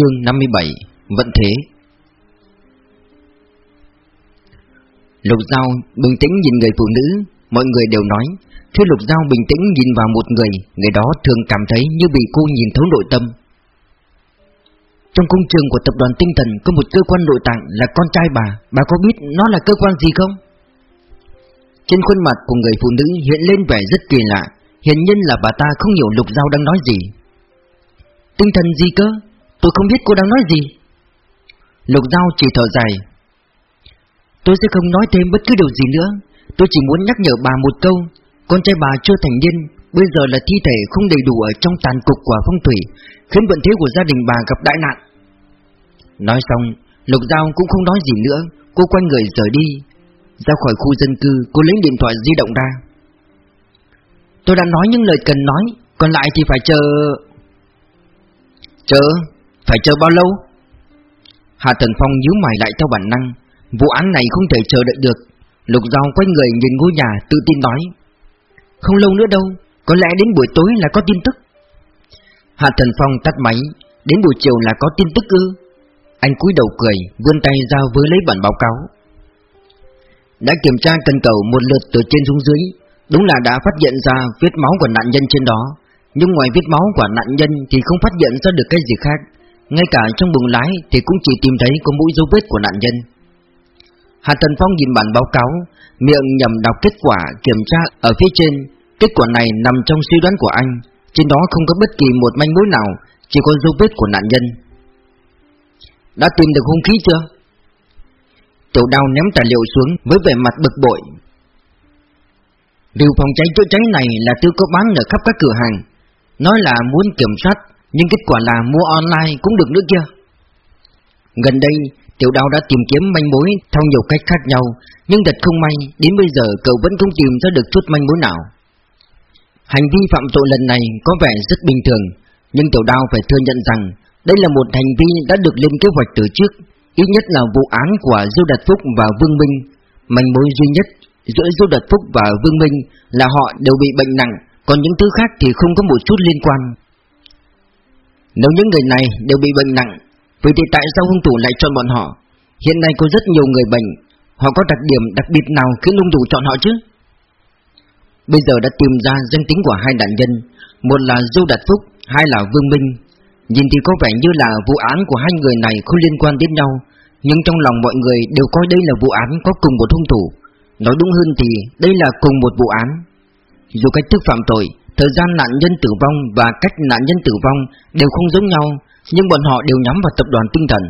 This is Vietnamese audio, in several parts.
Chương 57 Vận thế Lục Giao bình tĩnh nhìn người phụ nữ, Mọi người đều nói Khi Lục Giao bình tĩnh nhìn vào một người Người đó thường cảm thấy như bị cô nhìn thấu nội tâm Trong công trường của tập đoàn tinh thần Có một cơ quan nội tạng là con trai bà Bà có biết nó là cơ quan gì không? Trên khuôn mặt của người phụ nữ hiện lên vẻ rất kỳ lạ, Hiển nhiên là bà ta không hiểu Lục Giao đang nói gì Tinh thần gì cơ? Tôi không biết cô đang nói gì. Lục Giao chỉ thở dài. Tôi sẽ không nói thêm bất cứ điều gì nữa. Tôi chỉ muốn nhắc nhở bà một câu. Con trai bà chưa thành niên, Bây giờ là thi thể không đầy đủ ở trong tàn cục của phong thủy, Khiến vận thế của gia đình bà gặp đại nạn. Nói xong, Lục Giao cũng không nói gì nữa. Cô quay người rời đi. Ra khỏi khu dân cư, Cô lấy điện thoại di động ra. Tôi đã nói những lời cần nói, Còn lại thì phải chờ Chờ? Phải chờ bao lâu? Hạ Thần Phong nhíu mày lại theo bản năng. Vụ án này không thể chờ đợi được. Lục Giao quay người nhìn ngôi nhà, tự tin nói. Không lâu nữa đâu, Có lẽ đến buổi tối là có tin tức. Hạ Thần Phong tắt máy. Đến buổi chiều là có tin tức ư? Anh cúi đầu cười, Vươn tay ra với lấy bản báo cáo. Đã kiểm tra cần cầu một lượt từ trên xuống dưới. Đúng là đã phát hiện ra vết máu của nạn nhân trên đó. Nhưng ngoài vết máu của nạn nhân Thì không phát hiện ra được cái gì khác. Ngay cả trong buồng lái Thì cũng chỉ tìm thấy có mũi dấu vết của nạn nhân Hạ Tần Phong nhìn bản báo cáo, miệng nhầm đọc kết quả kiểm tra ở phía trên. Kết quả này nằm trong suy đoán của anh, trên đó không có bất kỳ một manh mối nào, chỉ có dấu vết của nạn nhân. Đã tìm được hung khí chưa? Tiểu đào ném tài liệu xuống với vẻ mặt bực bội. Điều phòng cháy chữa cháy này là tư có bán ở khắp các cửa hàng. Nói là muốn kiểm soát, nhưng kết quả là mua online cũng được nữa kia. Gần đây, Tiểu đào đã tìm kiếm manh mối theo nhiều cách khác nhau, nhưng thật không may, đến bây giờ cậu vẫn không tìm ra được chút manh mối nào. Hành vi phạm tội lần này có vẻ rất bình thường, nhưng tiểu đào phải thừa nhận rằng đây là một hành vi đã được lên kế hoạch từ trước, ít nhất là vụ án của Diêu Đạt Phúc và Vương Minh. Manh mối duy nhất giữa Diêu Đạt Phúc và Vương Minh là họ đều bị bệnh nặng, còn những thứ khác thì không có một chút liên quan. Nếu những người này đều bị bệnh nặng, Vậy thì tại sao hung thủ lại chọn bọn họ? Hiện nay có rất nhiều người bệnh, Họ có đặc điểm đặc biệt nào khiến hung thủ chọn họ chứ? Bây giờ đã tìm ra danh tính của hai nạn nhân, Một là Du Đạt Phúc, Hai là Vương Minh Nhìn thì có vẻ như là vụ án của hai người này không liên quan đến nhau, Nhưng trong lòng mọi người đều coi đây là vụ án có cùng một hung thủ Nói đúng hơn thì đây là cùng một vụ án Dù cách thức phạm tội Thời gian nạn nhân tử vong và cách nạn nhân tử vong đều không giống nhau nhưng bọn họ đều nhắm vào tập đoàn tinh thần.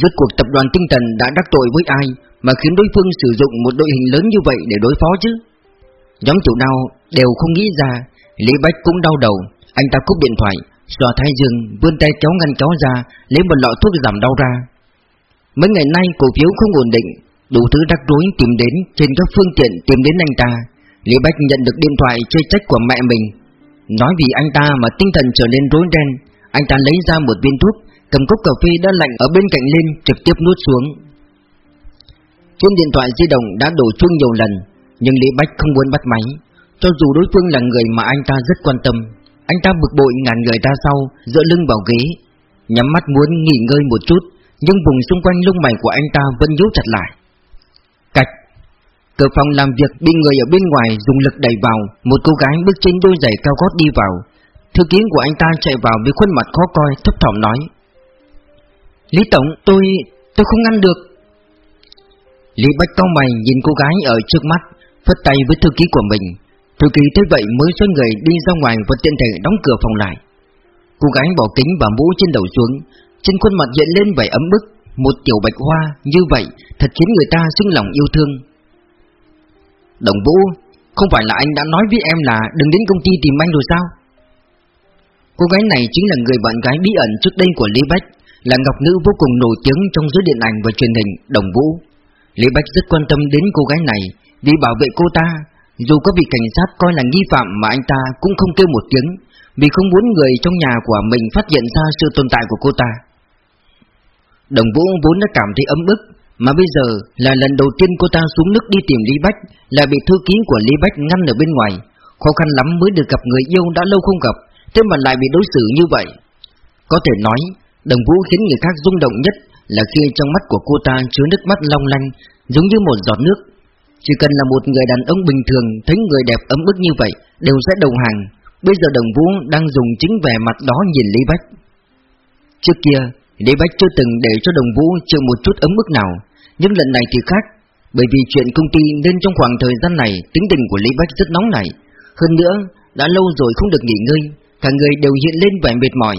Rốt cuộc tập đoàn tinh thần đã đắc tội với ai mà khiến đối phương sử dụng một đội hình lớn như vậy để đối phó chứ? Nhóm chủ đau đều không nghĩ ra, Lý Bách cũng đau đầu, anh ta cúp điện thoại, xòa thái dương, vươn tay kéo ngăn kéo ra, lấy một lọ thuốc giảm đau ra. Mấy ngày nay cổ phiếu không ổn định, đủ thứ rắc rối tìm đến trên các phương tiện tìm đến anh ta. Lý Bách nhận được điện thoại chê trách của mẹ mình, nói vì anh ta mà tinh thần trở nên rối ren, anh ta lấy ra một viên thuốc Cầm cốc cà phê đã lạnh ở bên cạnh lên Trực tiếp nuốt xuống. Trên điện thoại di động đã đổ chuông nhiều lần Nhưng Lý Bách không muốn bắt máy. Cho dù đối phương là người mà anh ta rất quan tâm Anh ta bực bội ngàn người ra sau Dựa lưng vào ghế Nhắm mắt muốn nghỉ ngơi một chút Nhưng vùng xung quanh lông mày của anh ta vẫn nhíu chặt lại. Cửa phòng làm việc, bị người ở bên ngoài dùng lực đẩy vào, Một cô gái bước trên đôi giày cao gót đi vào. Thư ký của anh ta chạy vào với khuôn mặt khó coi, thấp thỏm nói, Lý Tổng, tôi... tôi không ngăn được. Lý Bách cao mày nhìn cô gái ở trước mắt, Phất tay với thư ký của mình. Thư ký thấy vậy mới xoay người đi ra ngoài và tiện thể đóng cửa phòng lại. Cô gái bỏ kính và mũ trên đầu xuống, Trên khuôn mặt hiện lên vẻ ấm bức. Một tiểu bạch hoa như vậy Thật khiến người ta sinh lòng yêu thương. Đồng Vũ Không phải là anh đã nói với em là Đừng đến công ty tìm anh rồi sao Cô gái này chính là người bạn gái bí ẩn trước đây của Lý Bách, là ngọc nữ vô cùng nổi tiếng trong giới điện ảnh và truyền hình, Đồng Vũ. Lý Bách rất quan tâm đến cô gái này vì bảo vệ cô ta, dù có bị cảnh sát coi là nghi phạm mà anh ta cũng không kêu một tiếng, vì không muốn người trong nhà của mình phát hiện ra sự tồn tại của cô ta. Đồng Vũ vốn đã cảm thấy ấm ức, mà bây giờ là lần đầu tiên cô ta xuống nước đi tìm Lý Bách, là bị thư ký của Lý Bách ngăn ở bên ngoài, khó khăn lắm mới được gặp người yêu đã lâu không gặp, thế mà lại bị đối xử như vậy. Có thể nói, đồng vũ khiến người khác rung động nhất là khi trong mắt của cô ta chứa nước mắt long lanh, giống như một giọt nước. Chỉ cần là một người đàn ông bình thường thấy người đẹp ấm ức như vậy, đều sẽ đầu hàng. Bây giờ đồng vũ đang dùng chính vẻ mặt đó nhìn Lý Bách. Trước kia, Lý Bách chưa từng để cho đồng vũ chịu một chút ấm mức nào, nhưng lần này thì khác. Bởi vì chuyện công ty nên trong khoảng thời gian này tính tình của Lý Bách rất nóng nảy. Hơn nữa, đã lâu rồi không được nghỉ ngơi, cả người đều hiện lên vẻ mệt mỏi.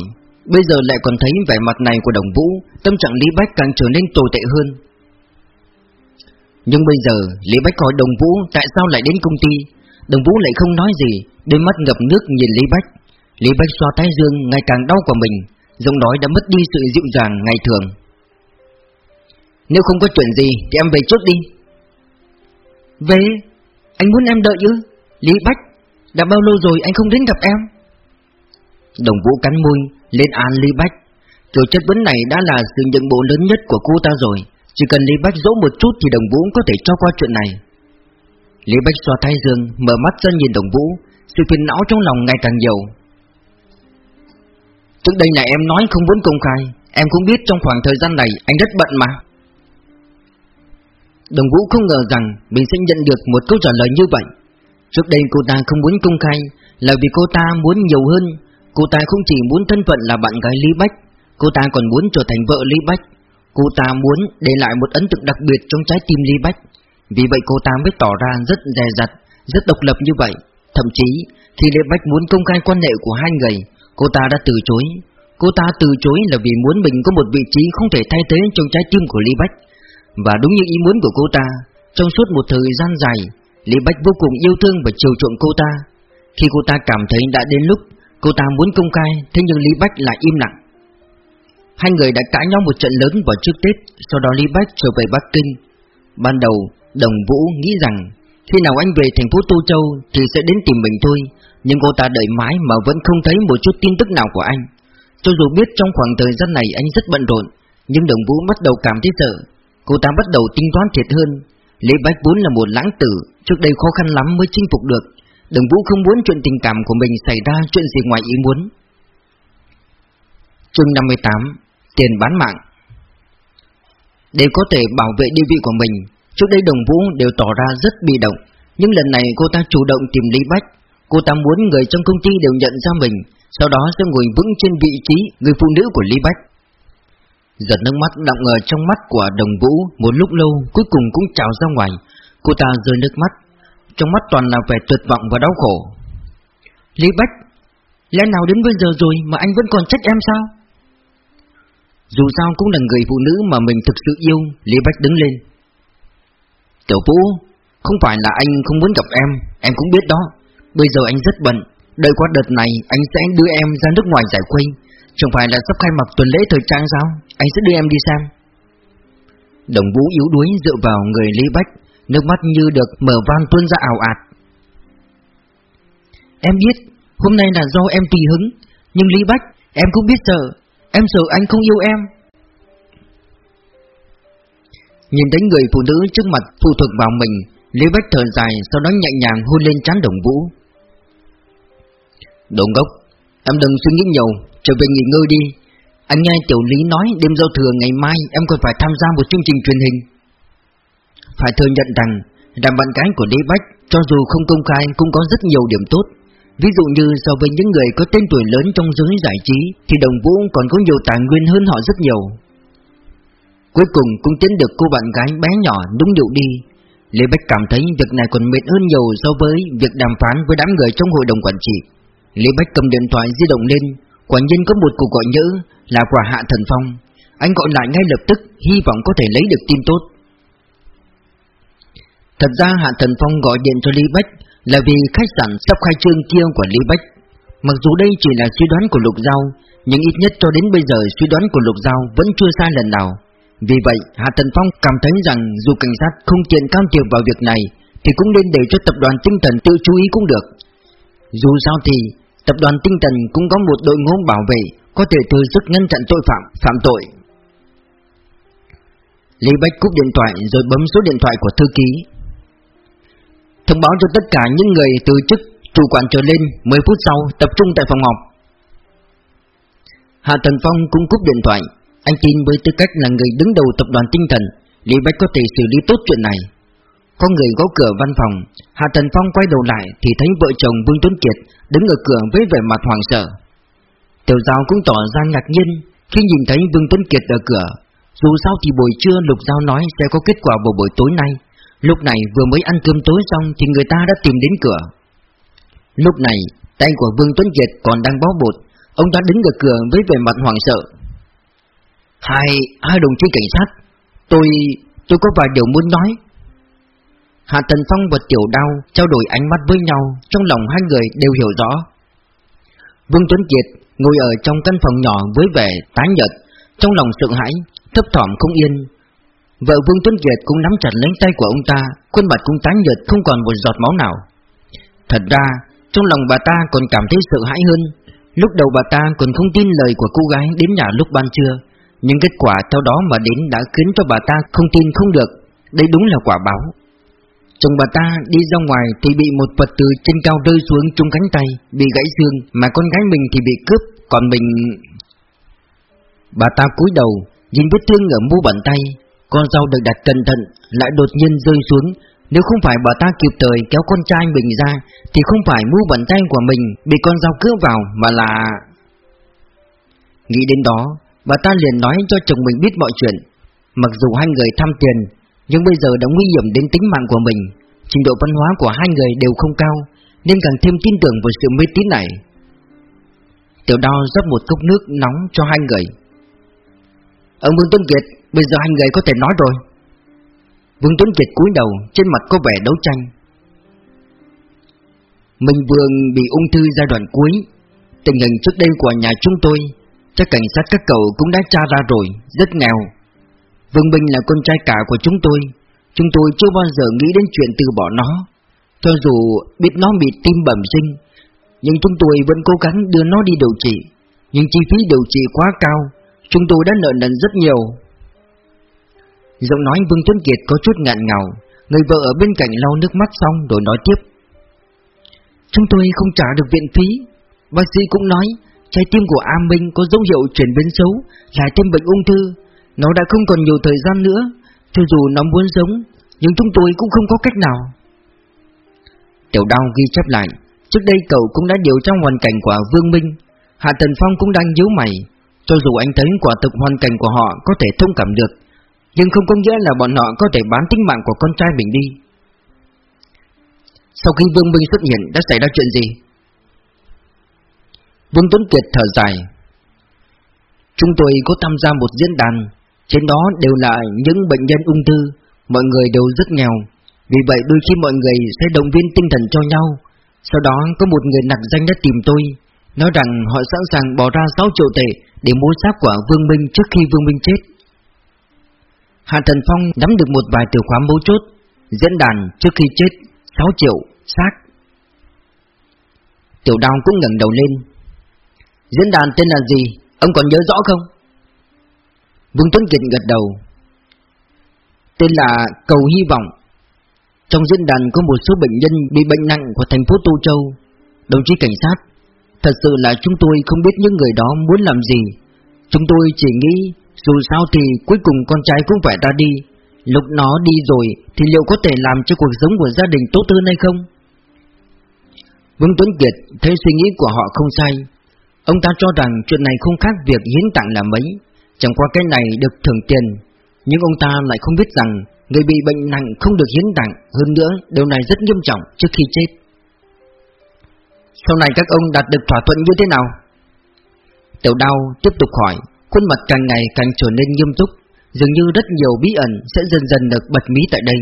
Bây giờ lại còn thấy vẻ mặt này của đồng vũ, tâm trạng Lý Bách càng trở nên tồi tệ hơn. Nhưng bây giờ, Lý Bách hỏi đồng vũ tại sao lại đến công ty, đồng vũ lại không nói gì, đôi mắt ngập nước nhìn Lý Bách. Lý Bách xoa tay dương ngày càng đau của mình, giọng nói đã mất đi sự dịu dàng ngày thường. Nếu không có chuyện gì thì em về chút đi. Về? Anh muốn em đợi chứ? Lý Bách, đã bao lâu rồi anh không đến gặp em? Đồng Vũ cắn môi, lên án Lý Bách. Kiểu chất vấn này đã là sự nhận bộ lớn nhất của cô ta rồi. Chỉ cần Lý Bách dỗ một chút thì Đồng Vũ có thể cho qua chuyện này. Lý Bách xoa thái dương, mở mắt ra nhìn Đồng Vũ, sự phiền não trong lòng ngày càng nhiều. Trước đây là em nói không muốn công khai, em cũng biết trong khoảng thời gian này anh rất bận mà. Đồng Vũ không ngờ rằng mình sẽ nhận được một câu trả lời như vậy. Trước đây cô ta không muốn công khai là vì cô ta muốn nhiều hơn. Cô ta không chỉ muốn thân phận là bạn gái Lý Bách, cô ta còn muốn trở thành vợ Lý Bách. Cô ta muốn để lại một ấn tượng đặc biệt trong trái tim Lý Bách. Vì vậy cô ta mới tỏ ra rất dè dặt, rất độc lập như vậy. Thậm chí, khi Lý Bách muốn công khai quan hệ của hai người, cô ta đã từ chối. Cô ta từ chối là vì muốn mình có một vị trí không thể thay thế trong trái tim của Lý Bách. Và đúng như ý muốn của cô ta, trong suốt một thời gian dài, Lý Bách vô cùng yêu thương và chiều chuộng cô ta. Khi cô ta cảm thấy đã đến lúc cô ta muốn công khai, thế nhưng Lý Bách lại im lặng. Hai người đã cãi nhau một trận lớn vào trước Tết, sau đó Lý Bách trở về Bắc Kinh. Ban đầu, Đồng Vũ nghĩ rằng khi nào anh về thành phố Tô Châu thì sẽ đến tìm mình thôi, nhưng cô ta đợi mãi mà vẫn không thấy một chút tin tức nào của anh. Cho dù biết trong khoảng thời gian này anh rất bận rộn, nhưng Đồng Vũ bắt đầu cảm thấy sợ. Cô ta bắt đầu tính toán thiệt hơn. Lý Bách vốn là một lãng tử, trước đây khó khăn lắm mới chinh phục được. Đồng Vũ không muốn chuyện tình cảm của mình xảy ra chuyện gì ngoài ý muốn. Chương 58 Tiền bán mạng Để có thể bảo vệ địa vị của mình, trước đây Đồng Vũ đều tỏ ra rất bị động, nhưng lần này cô ta chủ động tìm Lý Bách. Cô ta muốn người trong công ty đều nhận ra mình, sau đó sẽ ngồi vững trên vị trí người phụ nữ của Lý Bách. Giật nước mắt đọng ở trong mắt của đồng vũ một lúc lâu cuối cùng cũng trào ra ngoài. Cô ta rơi nước mắt, trong mắt toàn là vẻ tuyệt vọng và đau khổ. Lý Bách, lẽ nào đến bây giờ rồi mà anh vẫn còn trách em sao? Dù sao cũng là người phụ nữ mà mình thực sự yêu, Lý Bách đứng lên. Tiểu Vũ, không phải là anh không muốn gặp em, em cũng biết đó. Bây giờ anh rất bận, đợi qua đợt này anh sẽ đưa em ra nước ngoài giải quay, Chẳng phải là sắp khai mạc tuần lễ thời trang sao? Anh sẽ đưa em đi xem. Đồng vũ yếu đuối dựa vào người Lý Bách Nước mắt như được mở van tuôn ra ảo ạt. Em biết Hôm nay là do em tùy hứng Nhưng Lý Bách Em cũng biết sợ. Em sợ anh không yêu em. Nhìn thấy người phụ nữ trước mặt phụ thuộc vào mình Lý Bách thở dài Sau đó nhẹ nhàng hôn lên trán đồng vũ. Đồng gốc Em đừng suy nghĩ nhiều, trở về nghỉ ngơi đi. Anh nghe Tiểu Lý nói đêm giao thừa ngày mai em còn phải tham gia một chương trình truyền hình. Phải thừa nhận rằng đàm bạn gái của Đế Bách, Cho dù không công khai, cũng có rất nhiều điểm tốt. Ví dụ như so với những người có tên tuổi lớn trong giới giải trí, Thì Đồng Vũ còn có nhiều tài nguyên hơn họ rất nhiều. Cuối cùng cũng tiến được cô bạn gái bé nhỏ đúng điệu đi. Lê Bách cảm thấy việc này còn mệt hơn nhiều so với việc đàm phán với đám người trong hội đồng quản trị. Lý Bách cầm điện thoại di động lên, Quả nhiên có một cuộc gọi nhỡ là quả Hạ Thần Phong. Anh gọi lại ngay lập tức, Hy vọng có thể lấy được tin tốt. Thật ra Hạ Thần Phong gọi điện cho Lý Bách Là vì khách sạn sắp khai trương kia của Lý Bách. Mặc dù đây chỉ là suy đoán của Lục Giao, Nhưng ít nhất cho đến bây giờ suy đoán của Lục Giao vẫn chưa sai lần nào. Vì vậy, Hạ Thần Phong cảm thấy rằng dù cảnh sát không tiện can thiệp vào việc này, Thì cũng nên để cho tập đoàn tinh thần tự chú ý cũng được. Dù sao thì Tập đoàn Tinh Thần cũng có một đội ngũ bảo vệ có thể thừa sức ngăn chặn tội phạm, phạm tội. Lý Bách cúp điện thoại rồi bấm số điện thoại của thư ký. Thông báo cho tất cả những người từ chức chủ quản trở lên 10 phút sau tập trung tại phòng họp. Hạ Thần Phong cũng cúp điện thoại Anh tin với tư cách là người đứng đầu tập đoàn tinh thần Lý Bách có thể xử lý tốt chuyện này có người gõ cửa văn phòng Hạ Tần Phong quay đầu lại Thì thấy vợ chồng Vương Tuấn Kiệt Đứng ở cửa với vẻ mặt hoảng sợ. Tiểu Giao cũng tỏ ra ngạc nhiên Khi nhìn thấy Vương Tuấn Kiệt ở cửa. Dù sao thì buổi trưa Lục Giao nói Sẽ có kết quả vào buổi tối nay. Lúc này vừa mới ăn cơm tối xong Thì người ta đã tìm đến cửa. Lúc này tay của Vương Tuấn Kiệt còn đang bó bột. Ông ta đứng ở cửa với vẻ mặt hoảng sợ. Hai, hai đồng chí cảnh sát Tôi, tôi có vài điều muốn nói. Hạ Tần Phong và Tiểu Đao trao đổi ánh mắt với nhau Trong lòng hai người đều hiểu rõ. Vương Tuấn Kiệt ngồi ở trong căn phòng nhỏ với vẻ tái nhợt Trong lòng sợ hãi, thấp thỏm không yên. Vợ Vương Tuấn Kiệt cũng nắm chặt lấy tay của ông ta Khuôn mặt cũng tái nhợt không còn một giọt máu nào. Thật ra, trong lòng bà ta còn cảm thấy sợ hãi hơn. Lúc đầu bà ta còn không tin lời của cô gái đến nhà lúc ban trưa Nhưng kết quả theo đó mà đến đã khiến cho bà ta không tin không được. Đây đúng là quả báo. Chồng bà ta đi ra ngoài thì bị một vật từ trên cao rơi xuống trúng cánh tay, Bị gãy xương, mà con gái mình thì bị cướp, Còn mình... Bà ta cúi đầu, nhìn vết thương ở mu bàn tay, Con dao được đặt cẩn thận, lại đột nhiên rơi xuống. Nếu không phải bà ta kịp thời kéo con trai mình ra, Thì không phải mu bàn tay của mình Bị con dao cướp vào mà là. Nghĩ đến đó, Bà ta liền nói cho chồng mình biết mọi chuyện. Mặc dù hai người tham tiền nhưng bây giờ đã nguy hiểm đến tính mạng của mình. Trình độ văn hóa của hai người đều không cao, Nên càng thêm tin tưởng vào sự mê tín này. Tiểu đo rót một cốc nước nóng cho hai người. Ông Vương Tuấn Kiệt, Bây giờ hai người có thể nói rồi. Vương Tuấn Kiệt cúi đầu, Trên mặt có vẻ đấu tranh. Minh Vương bị ung thư giai đoạn cuối. Tình hình trước đây của nhà chúng tôi, Chắc cảnh sát các cậu cũng đã tra ra rồi, Rất nghèo. Vương Minh là con trai cả của chúng tôi. Chúng tôi chưa bao giờ nghĩ đến chuyện từ bỏ nó. Cho dù biết nó bị tim bẩm sinh, Nhưng chúng tôi vẫn cố gắng đưa nó đi điều trị. Nhưng chi phí điều trị quá cao, Chúng tôi đã nợ nần rất nhiều. Giọng nói Vương Tuấn Kiệt có chút ngạn ngào. Người vợ ở bên cạnh lau nước mắt xong rồi nói tiếp. Chúng tôi không trả được viện phí. Bác sĩ cũng nói, Trái tim của A Minh có dấu hiệu chuyển biến xấu, Lại thêm bệnh ung thư. Nó đã không còn nhiều thời gian nữa, Cho dù nó muốn sống, Nhưng chúng tôi cũng không có cách nào. Tiểu đao ghi chép lại, Trước đây cậu cũng đã điều tra hoàn cảnh của Vương Minh. Hạ Tần Phong cũng đang nhíu mày, Cho dù anh thấy quả thực hoàn cảnh của họ có thể thông cảm được, nhưng không có nghĩa là bọn họ có thể bán tính mạng của con trai mình đi. Sau khi Vương Minh xuất hiện, đã xảy ra chuyện gì? Vương Tuấn Kiệt thở dài. Chúng tôi có tham gia một diễn đàn trên đó đều là những bệnh nhân ung thư Mọi người đều rất nghèo. Vì vậy đôi khi mọi người sẽ động viên tinh thần cho nhau. Sau đó có một người nặc danh đã tìm tôi Nói rằng họ sẵn sàng bỏ ra 6 triệu tệ Để mua xác của Vương Minh trước khi Vương Minh chết. Hạ Thần Phong nắm được một vài từ khóa mấu chốt Diễn đàn trước khi chết 6 triệu, xác. Tiểu đào cũng ngẩng đầu lên. Diễn đàn tên là gì? Ông còn nhớ rõ không? Vương Tuấn Kiệt gật đầu. Tên là Cầu Hy Vọng. Trong diễn đàn có một số bệnh nhân bị bệnh nặng của thành phố Tô Châu. Đồng chí cảnh sát, Thật sự là chúng tôi không biết những người đó muốn làm gì. Chúng tôi chỉ nghĩ dù sao thì cuối cùng con trai cũng phải ra đi. Lúc nó đi rồi Thì liệu có thể làm cho cuộc sống của gia đình tốt hơn hay không? Vương Tuấn Kiệt thấy suy nghĩ của họ không sai. Ông ta cho rằng chuyện này không khác việc hiến tặng là mấy. Chẳng qua cái này được thưởng tiền, Nhưng ông ta lại không biết rằng Người bị bệnh nặng không được hiến tặng. Hơn nữa, điều này rất nghiêm trọng trước khi chết. Sau này các ông đạt được thỏa thuận như thế nào? Tiểu đau tiếp tục hỏi, Khuôn mặt càng ngày càng trở nên nghiêm túc, Dường như rất nhiều bí ẩn sẽ dần dần được bật mí tại đây.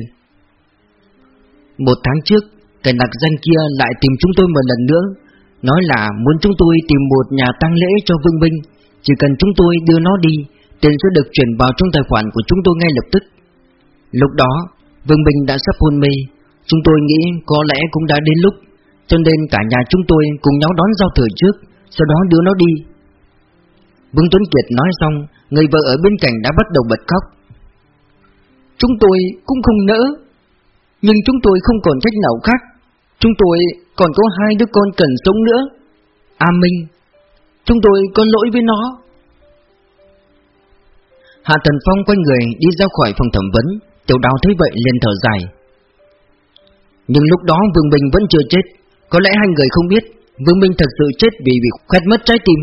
Một tháng trước, Kẻ nặc danh kia lại tìm chúng tôi một lần nữa, Nói là muốn chúng tôi tìm một nhà tang lễ cho Vương Minh chỉ cần chúng tôi đưa nó đi, Tiền sẽ được chuyển vào trong tài khoản của chúng tôi ngay lập tức. Lúc đó, Vương bình đã sắp hôn mê. Chúng tôi nghĩ có lẽ cũng đã đến lúc, Cho nên cả nhà chúng tôi cùng nhau đón giao thừa trước, Sau đó đưa nó đi. Vương Tuấn Kiệt nói xong, Người vợ ở bên cạnh đã bắt đầu bật khóc. Chúng tôi cũng không nỡ, Nhưng chúng tôi không còn cách nào khác. Chúng tôi còn có hai đứa con cần sống nữa. A Minh Chúng tôi có lỗi với nó. Hạ Thần Phong quay người đi ra khỏi phòng thẩm vấn. Tiểu đào thấy vậy liền thở dài. Nhưng lúc đó Vương Bình vẫn chưa chết. Có lẽ hai người không biết, Vương Minh thật sự chết vì bị khoét mất trái tim.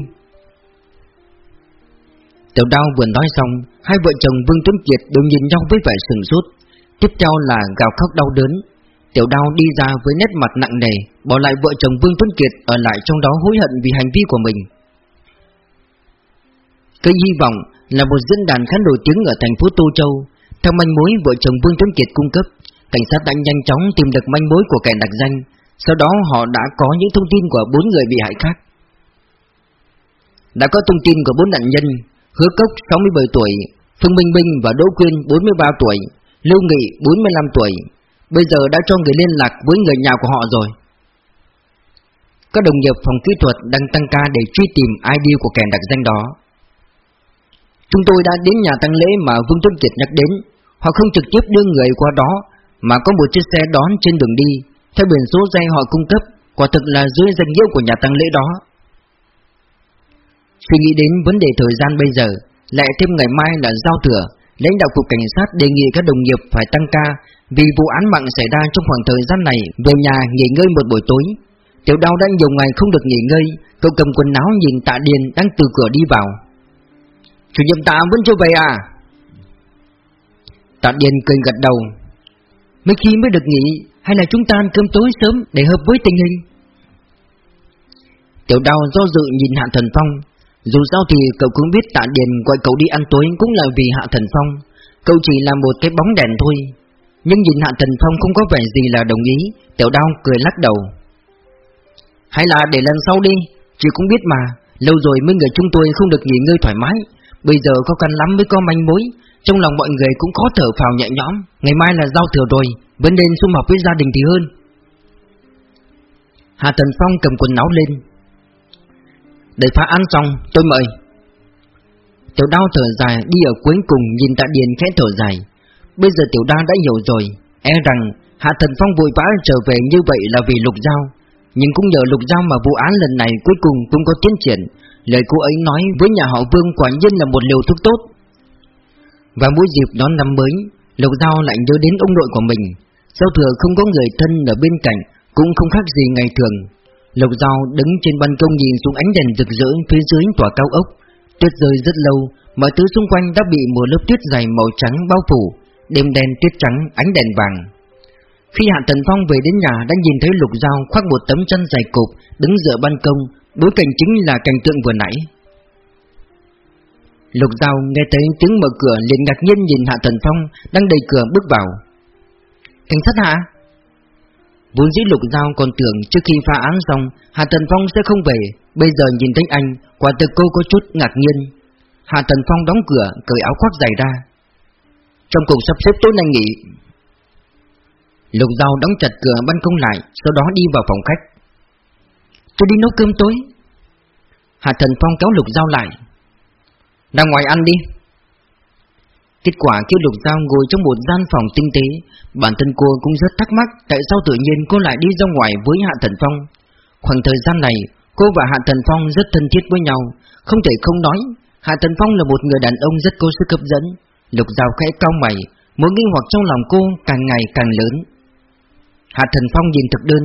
Tiểu đao vừa nói xong, Hai vợ chồng Vương Tuấn Kiệt đều nhìn nhau với vẻ sừng sốt. Tiếp theo là gào khóc đau đớn. Tiểu đao đi ra với nét mặt nặng nề, Bỏ lại vợ chồng Vương Tuấn Kiệt Ở lại trong đó hối hận vì hành vi của mình. Cây hy vọng là một diễn đàn khá nổi tiếng ở thành phố Tô Châu. Theo manh mối, vợ chồng Vương Tuấn Kiệt cung cấp, Cảnh sát đã nhanh chóng tìm được manh mối của kẻ đặc danh. Sau đó, họ đã có những thông tin của bốn người bị hại khác. Đã có thông tin của bốn nạn nhân, Hứa Cốc 67 tuổi, Phương Minh Minh và Đỗ Quyên 43 tuổi, Lưu Nghị 45 tuổi. Bây giờ đã cho người liên lạc với người nhà của họ rồi. Các đồng nghiệp phòng kỹ thuật đang tăng ca để truy tìm ID của kẻ đặc danh đó. Chúng tôi đã đến nhà tăng lễ mà Vương Tuấn Kiệt nhắc đến. Họ không trực tiếp đưa người qua đó, Mà có một chiếc xe đón trên đường đi. Theo biển số xe họ cung cấp, Quả thực là dưới danh nghĩa của nhà tăng lễ đó. Suy nghĩ đến vấn đề thời gian bây giờ, Lại thêm ngày mai là giao thừa, Lãnh đạo cục cảnh sát đề nghị các đồng nghiệp phải tăng ca Vì vụ án mạng xảy ra trong khoảng thời gian này Về nhà nghỉ ngơi một buổi tối. Tiểu đau đã nhiều ngày không được nghỉ ngơi, Cậu cầm quần áo nhìn tạ điền đang từ cửa đi vào. Chủ nhiệm tạ vẫn chưa về à? Tạ điền cười gật đầu. Mấy khi mới được nghỉ, Hay là chúng ta ăn cơm tối sớm để hợp với tình hình? Tiểu Đào do dự nhìn Hạ Thần Phong. Dù sao thì cậu cũng biết tạ điền gọi cậu đi ăn tối cũng là vì Hạ Thần Phong. Cậu chỉ là một cái bóng đèn thôi. Nhưng nhìn Hạ Thần Phong không có vẻ gì là đồng ý, Tiểu đao cười lắc đầu. Hay là để lần sau đi, Chị cũng biết mà, Lâu rồi mấy người chúng tôi không được nghỉ ngơi thoải mái. Bây giờ khó khăn lắm mới có manh mối, Trong lòng mọi người cũng khó thở phào nhẹ nhõm. Ngày mai là giao thừa rồi, Vẫn nên sum họp với gia đình thì hơn. Hà Thần Phong cầm quần áo lên. Để phá án xong, tôi mời. Tiểu đao thở dài, đi ở cuối cùng nhìn tạ điền khẽ thở dài. Bây giờ tiểu đao đã hiểu rồi E rằng Hạ Thần Phong vội vã trở về như vậy là vì lục giao. Nhưng cũng nhờ lục giao mà vụ án lần này cuối cùng cũng có tiến triển. Lời cô ấy nói với nhà họ Vương quả nhiên là một liều thuốc tốt Và mỗi dịp đón năm mới Lục giao lại nhớ đến ông nội của mình Giao thừa không có người thân ở bên cạnh Cũng không khác gì ngày thường Lộc Giao đứng trên ban công nhìn xuống ánh đèn rực rỡ phía dưới tòa cao ốc. Tuyết rơi rất lâu, mọi thứ xung quanh đã bị một lớp tuyết dày màu trắng bao phủ, đêm đen tuyết trắng ánh đèn vàng. Khi Hạ Tần Phong về đến nhà đã nhìn thấy Lục Giao khoác một tấm chân dài cộp đứng dựa ban công, bối cảnh chính là cảnh tượng vừa nãy. Lục Giao nghe thấy tiếng mở cửa liền ngạc nhiên nhìn Hạ thần Phong đang đẩy cửa bước vào. Cảnh sát Hạ? Vốn dĩ lục giao còn tưởng trước khi phá án xong, hạ thần Phong sẽ không về, Bây giờ nhìn thấy anh, Quả thực cô có chút ngạc nhiên hạ thần Phong đóng cửa, cởi áo khoác dày ra Trong cuộc sắp xếp tối nay nghỉ Lục Giao đóng chặt cửa ban công lại, Sau đó đi vào phòng khách Tôi đi nấu cơm tối. Hạ Thần Phong kéo Lục Giao lại. Ra ngoài ăn đi. Kết quả khi Lục Giao ngồi trong một gian phòng tinh tế, Bản thân cô cũng rất thắc mắc Tại sao tự nhiên cô lại đi ra ngoài với Hạ Thần Phong. Khoảng thời gian này, Cô và Hạ Thần Phong rất thân thiết với nhau. Không thể không nói, Hạ Thần Phong là một người đàn ông rất có sức hấp dẫn. Lục Giao khẽ cao mày, Mối nghi hoặc trong lòng cô càng ngày càng lớn. Hạ Thần Phong nhìn thực đơn.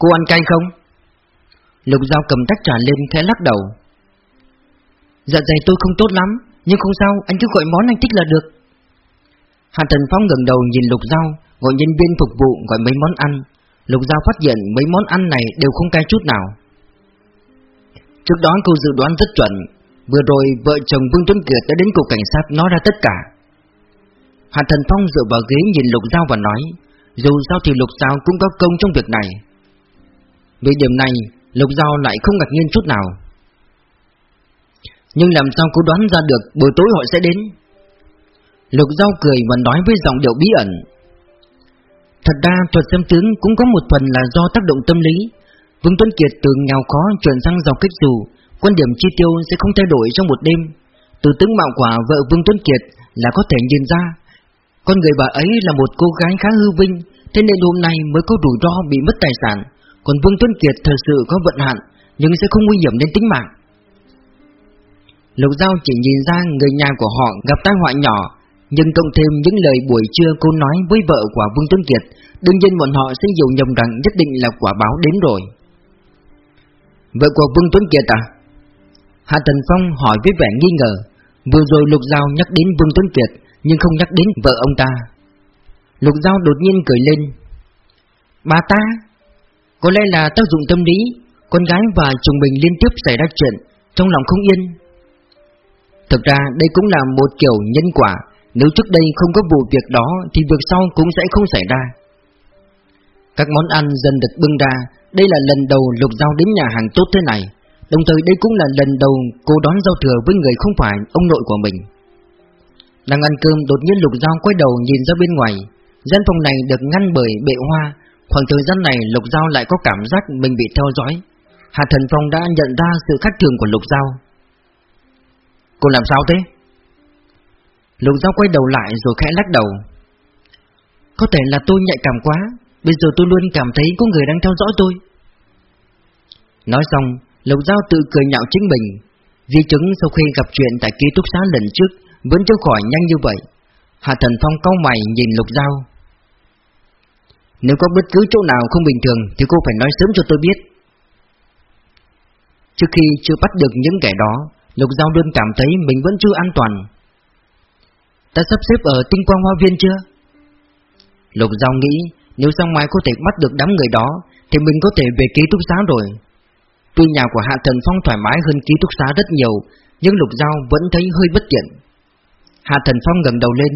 Cô ăn cay không? Lục Giao cầm tách trà lên khẽ lắc đầu. Dạ dày tôi không tốt lắm nhưng không sao, anh cứ gọi món anh thích là được. Hà Trần Phong ngẩng đầu nhìn Lục Giao Gọi nhân viên phục vụ gọi mấy món ăn. Lục Giao phát hiện mấy món ăn này đều không cay chút nào. Trước đó cô dự đoán rất chuẩn Vừa rồi vợ chồng Vương Tuấn Kiệt đã đến cục cảnh sát nói ra tất cả. Hạ Thần Phong dựa vào ghế nhìn Lục Giao và nói Dù sao thì Lục Giao cũng có công trong việc này. Về điểm này Lục Giao lại không ngạc nhiên chút nào. Nhưng làm sao cô đoán ra được buổi tối họ sẽ đến? Lục Giao cười và nói với giọng điệu bí ẩn. Thật ra thuật xem tướng cũng có một phần là do tác động tâm lý. Vương Tuấn Kiệt từ nghèo khó chuyển sang giàu kích dù, Quan điểm chi tiêu sẽ không thay đổi trong một đêm. Từ tướng mạo quả vợ Vương Tuấn Kiệt là có thể nhìn ra. Con người bà ấy là một cô gái khá hư vinh, Thế nên hôm nay mới có rủi ro bị mất tài sản. Còn Vương Tuấn Kiệt thật sự có vận hạn, Nhưng sẽ không nguy hiểm đến tính mạng. Lục Giao chỉ nhìn ra người nhà của họ gặp tai họa nhỏ, Nhưng cộng thêm những lời buổi trưa cô nói với vợ của Vương Tuấn Kiệt, Đương nhiên bọn họ sẽ hiểu nhầm rằng nhất định là quả báo đến rồi. Vợ của Vương Tuấn Kiệt à? Hạ Tần Phong hỏi với vẻ nghi ngờ. Vừa rồi Lục Giao nhắc đến Vương Tuấn Kiệt, Nhưng không nhắc đến vợ ông ta. Lục Giao đột nhiên cười lên. Bà ta có lẽ là tác dụng tâm lý, Con gái và chồng mình liên tiếp xảy ra chuyện Trong lòng không yên. Thực ra, đây cũng là một kiểu nhân quả. Nếu trước đây không có vụ việc đó, Thì việc sau cũng sẽ không xảy ra. Các món ăn dần được bưng ra. Đây là lần đầu Lục Giao đến nhà hàng tốt thế này. Đồng thời, đây cũng là lần đầu cô đón giao thừa với người không phải ông nội của mình. Đang ăn cơm, đột nhiên Lục Giao quay đầu nhìn ra bên ngoài. Gian phòng này được ngăn bởi bệ hoa. Khoảng thời gian này, Lục Giao lại có cảm giác mình bị theo dõi. Hạ Thần Phong đã nhận ra sự khác thường của Lục Giao. Cô làm sao thế? Lục Giao quay đầu lại rồi khẽ lắc đầu. Có thể là tôi nhạy cảm quá, Bây giờ tôi luôn cảm thấy có người đang theo dõi tôi. Nói xong, Lục Giao tự cười nhạo chính mình. Di chứng sau khi gặp chuyện tại ký túc xá lần trước Vẫn chưa khỏi nhanh như vậy. Hạ Thần Phong cau mày nhìn Lục Giao. Nếu có bất cứ chỗ nào không bình thường Thì cô phải nói sớm cho tôi biết. Trước khi chưa bắt được những kẻ đó, Lục Giao luôn cảm thấy mình vẫn chưa an toàn. Ta sắp xếp ở tinh quang hoa viên chưa? Lục Giao nghĩ, Nếu sáng mai có thể bắt được đám người đó, Thì mình có thể về ký túc xá rồi. Tuy nhà của Hạ Thần Phong thoải mái hơn ký túc xá rất nhiều, Nhưng Lục Giao vẫn thấy hơi bất tiện. Hạ Thần Phong gần đầu lên.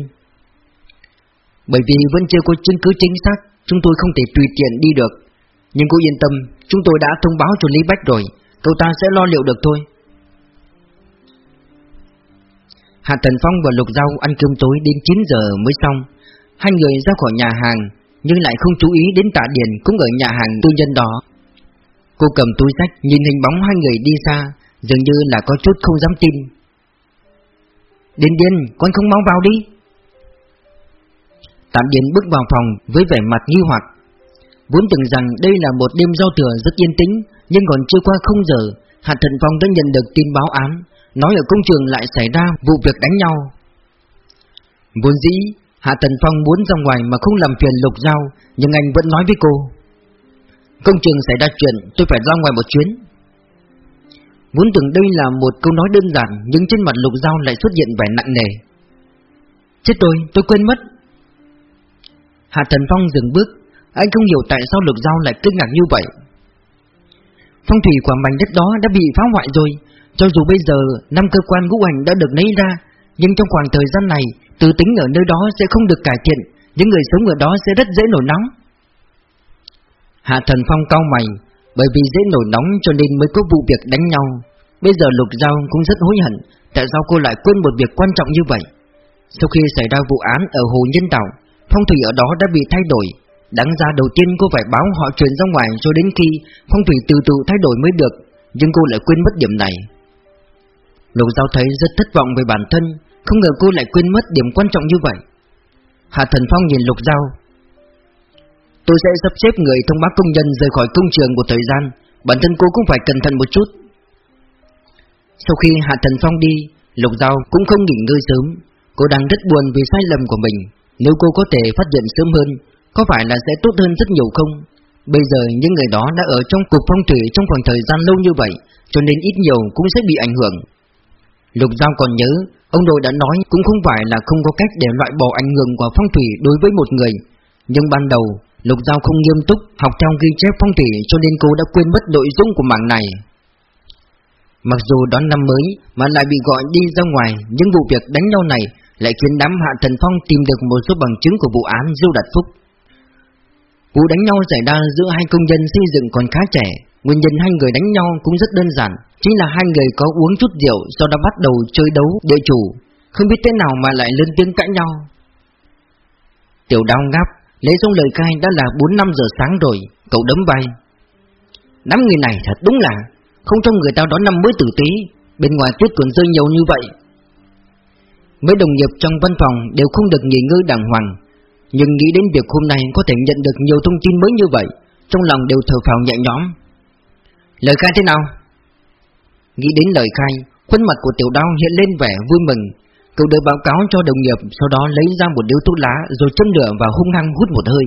Bởi vì vẫn chưa có chứng cứ chính xác Chúng tôi không thể tùy tiện đi được. Nhưng cô yên tâm Chúng tôi đã thông báo cho Lý Bách rồi. Cậu ta sẽ lo liệu được thôi. Hạ Thần Phong và Lục Giao ăn cơm tối đến 9 giờ mới xong. Hai người ra khỏi nhà hàng Nhưng lại không chú ý đến tạ điền cũng ở nhà hàng tư nhân đó. Cô cầm túi sách nhìn hình bóng hai người đi xa Dường như là có chút không dám tin. Điền điền, con không mau vào đi. Tạm Điền bước vào phòng với vẻ mặt nghi hoặc. Vốn tưởng rằng đây là một đêm giao thừa rất yên tĩnh Nhưng còn chưa qua không giờ Hạ Thần Phong đã nhận được tin báo án Nói ở công trường lại xảy ra vụ việc đánh nhau. Vốn dĩ Hạ Thần Phong muốn ra ngoài mà không làm phiền lục giao Nhưng anh vẫn nói với cô Công trường xảy ra chuyện tôi phải ra ngoài một chuyến. Vốn tưởng đây là một câu nói đơn giản Nhưng trên mặt lục giao lại xuất hiện vẻ nặng nề. Chết tôi, tôi quên mất. Hạ Thần Phong dừng bước. Anh không hiểu tại sao lục giao lại kinh ngạc như vậy. Phong thủy của mảnh đất đó đã bị phá hoại rồi. Cho dù bây giờ, năm cơ quan ngũ hành đã được lấy ra, Nhưng trong khoảng thời gian này, Từ tính ở nơi đó sẽ không được cải thiện. Những người sống ở đó sẽ rất dễ nổi nóng. Hạ Thần Phong cau mày, Bởi vì dễ nổi nóng cho nên mới có vụ việc đánh nhau. Bây giờ Lục Giao cũng rất hối hận, Tại sao cô lại quên một việc quan trọng như vậy? Sau khi xảy ra vụ án ở Hồ Nhân Tạo Phong thủy ở đó đã bị thay đổi. Đáng ra đầu tiên cô phải báo họ truyền ra ngoài Cho đến khi phong thủy từ từ thay đổi mới được, Nhưng cô lại quên mất điểm này. Lục Giao thấy rất thất vọng về bản thân, Không ngờ cô lại quên mất điểm quan trọng như vậy. Hạ Thần Phong nhìn Lục Giao. Tôi sẽ sắp xếp người thông báo công nhân rời khỏi công trường một thời gian, Bản thân cô cũng phải cẩn thận một chút. Sau khi Hạ Thần Phong đi, Lục Giao cũng không nghỉ ngơi sớm. Cô đang rất buồn vì sai lầm của mình. Nếu cô có thể phát hiện sớm hơn Có phải là sẽ tốt hơn rất nhiều không? Bây giờ những người đó đã ở trong cục phong thủy Trong khoảng thời gian lâu như vậy Cho nên ít nhiều cũng sẽ bị ảnh hưởng. Lục Giao còn nhớ Ông nội đã nói cũng không phải là không có cách để loại bỏ ảnh hưởng của phong thủy đối với một người. Nhưng ban đầu Lục Giao không nghiêm túc học theo ghi chép phong thủy cho nên cô đã quên mất nội dung của mảng này. Mặc dù đón năm mới mà lại bị gọi đi ra ngoài, những vụ việc đánh nhau này lại khiến đám hạ thần phong tìm được một số bằng chứng của vụ án Diêu Đạt Phúc. Vụ đánh nhau xảy ra giữa hai công nhân xây dựng còn khá trẻ, nguyên nhân hai người đánh nhau cũng rất đơn giản, chính là hai người có uống chút rượu sau đó bắt đầu chơi đấu địa chủ, không biết thế nào mà lại lên tiếng cãi nhau. Tiểu đao ngáp Lấy xong lời khai đã là 4-5 giờ sáng rồi Cậu đấm vai Đám người này thật đúng là Không cho người ta đón năm mới tử tế Bên ngoài tuyết còn rơi nhiều như vậy Mấy đồng nghiệp trong văn phòng Đều không được nghỉ ngơi đàng hoàng. Nhưng nghĩ đến việc hôm nay Có thể nhận được nhiều thông tin mới như vậy, Trong lòng đều thở phào nhẹ nhõm. Lời khai thế nào? Nghĩ đến lời khai, Khuôn mặt của tiểu đao hiện lên vẻ vui mừng. Cậu đưa báo cáo cho đồng nghiệp, Sau đó lấy ra một điếu thuốc lá Rồi châm lửa và hung hăng hút một hơi.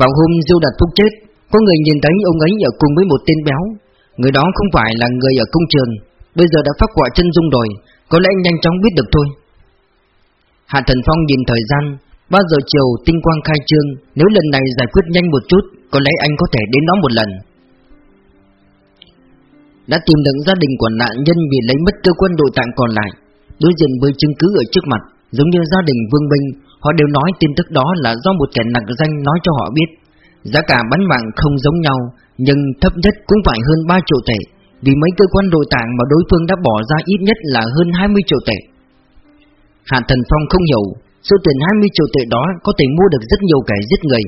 Vào hôm Diêu Đạt Phúc chết, Có người nhìn thấy ông ấy ở cùng với một tên béo. Người đó không phải là người ở công trường, Bây giờ đã phát quả chân dung rồi. Có lẽ nhanh chóng biết được thôi. Hạ Thần Phong nhìn thời gian 3 giờ chiều tinh quang khai trương, Nếu lần này giải quyết nhanh một chút, Có lẽ anh có thể đến đó một lần. Đã tìm được gia đình của nạn nhân Vì lấy mất cơ quan nội tạng còn lại, Đối diện với chứng cứ ở trước mặt, Giống như gia đình Vương Minh, Họ đều nói tin tức đó là do một kẻ nặc danh nói cho họ biết. Giá cả bán mạng không giống nhau, Nhưng thấp nhất cũng phải hơn 3 triệu tệ. Vì mấy cơ quan nội tạng mà đối phương đã bỏ ra ít nhất là hơn 20 triệu tệ. Hạ Thần Phong không hiểu Số tiền 20 triệu tệ đó có thể mua được rất nhiều kẻ giết người.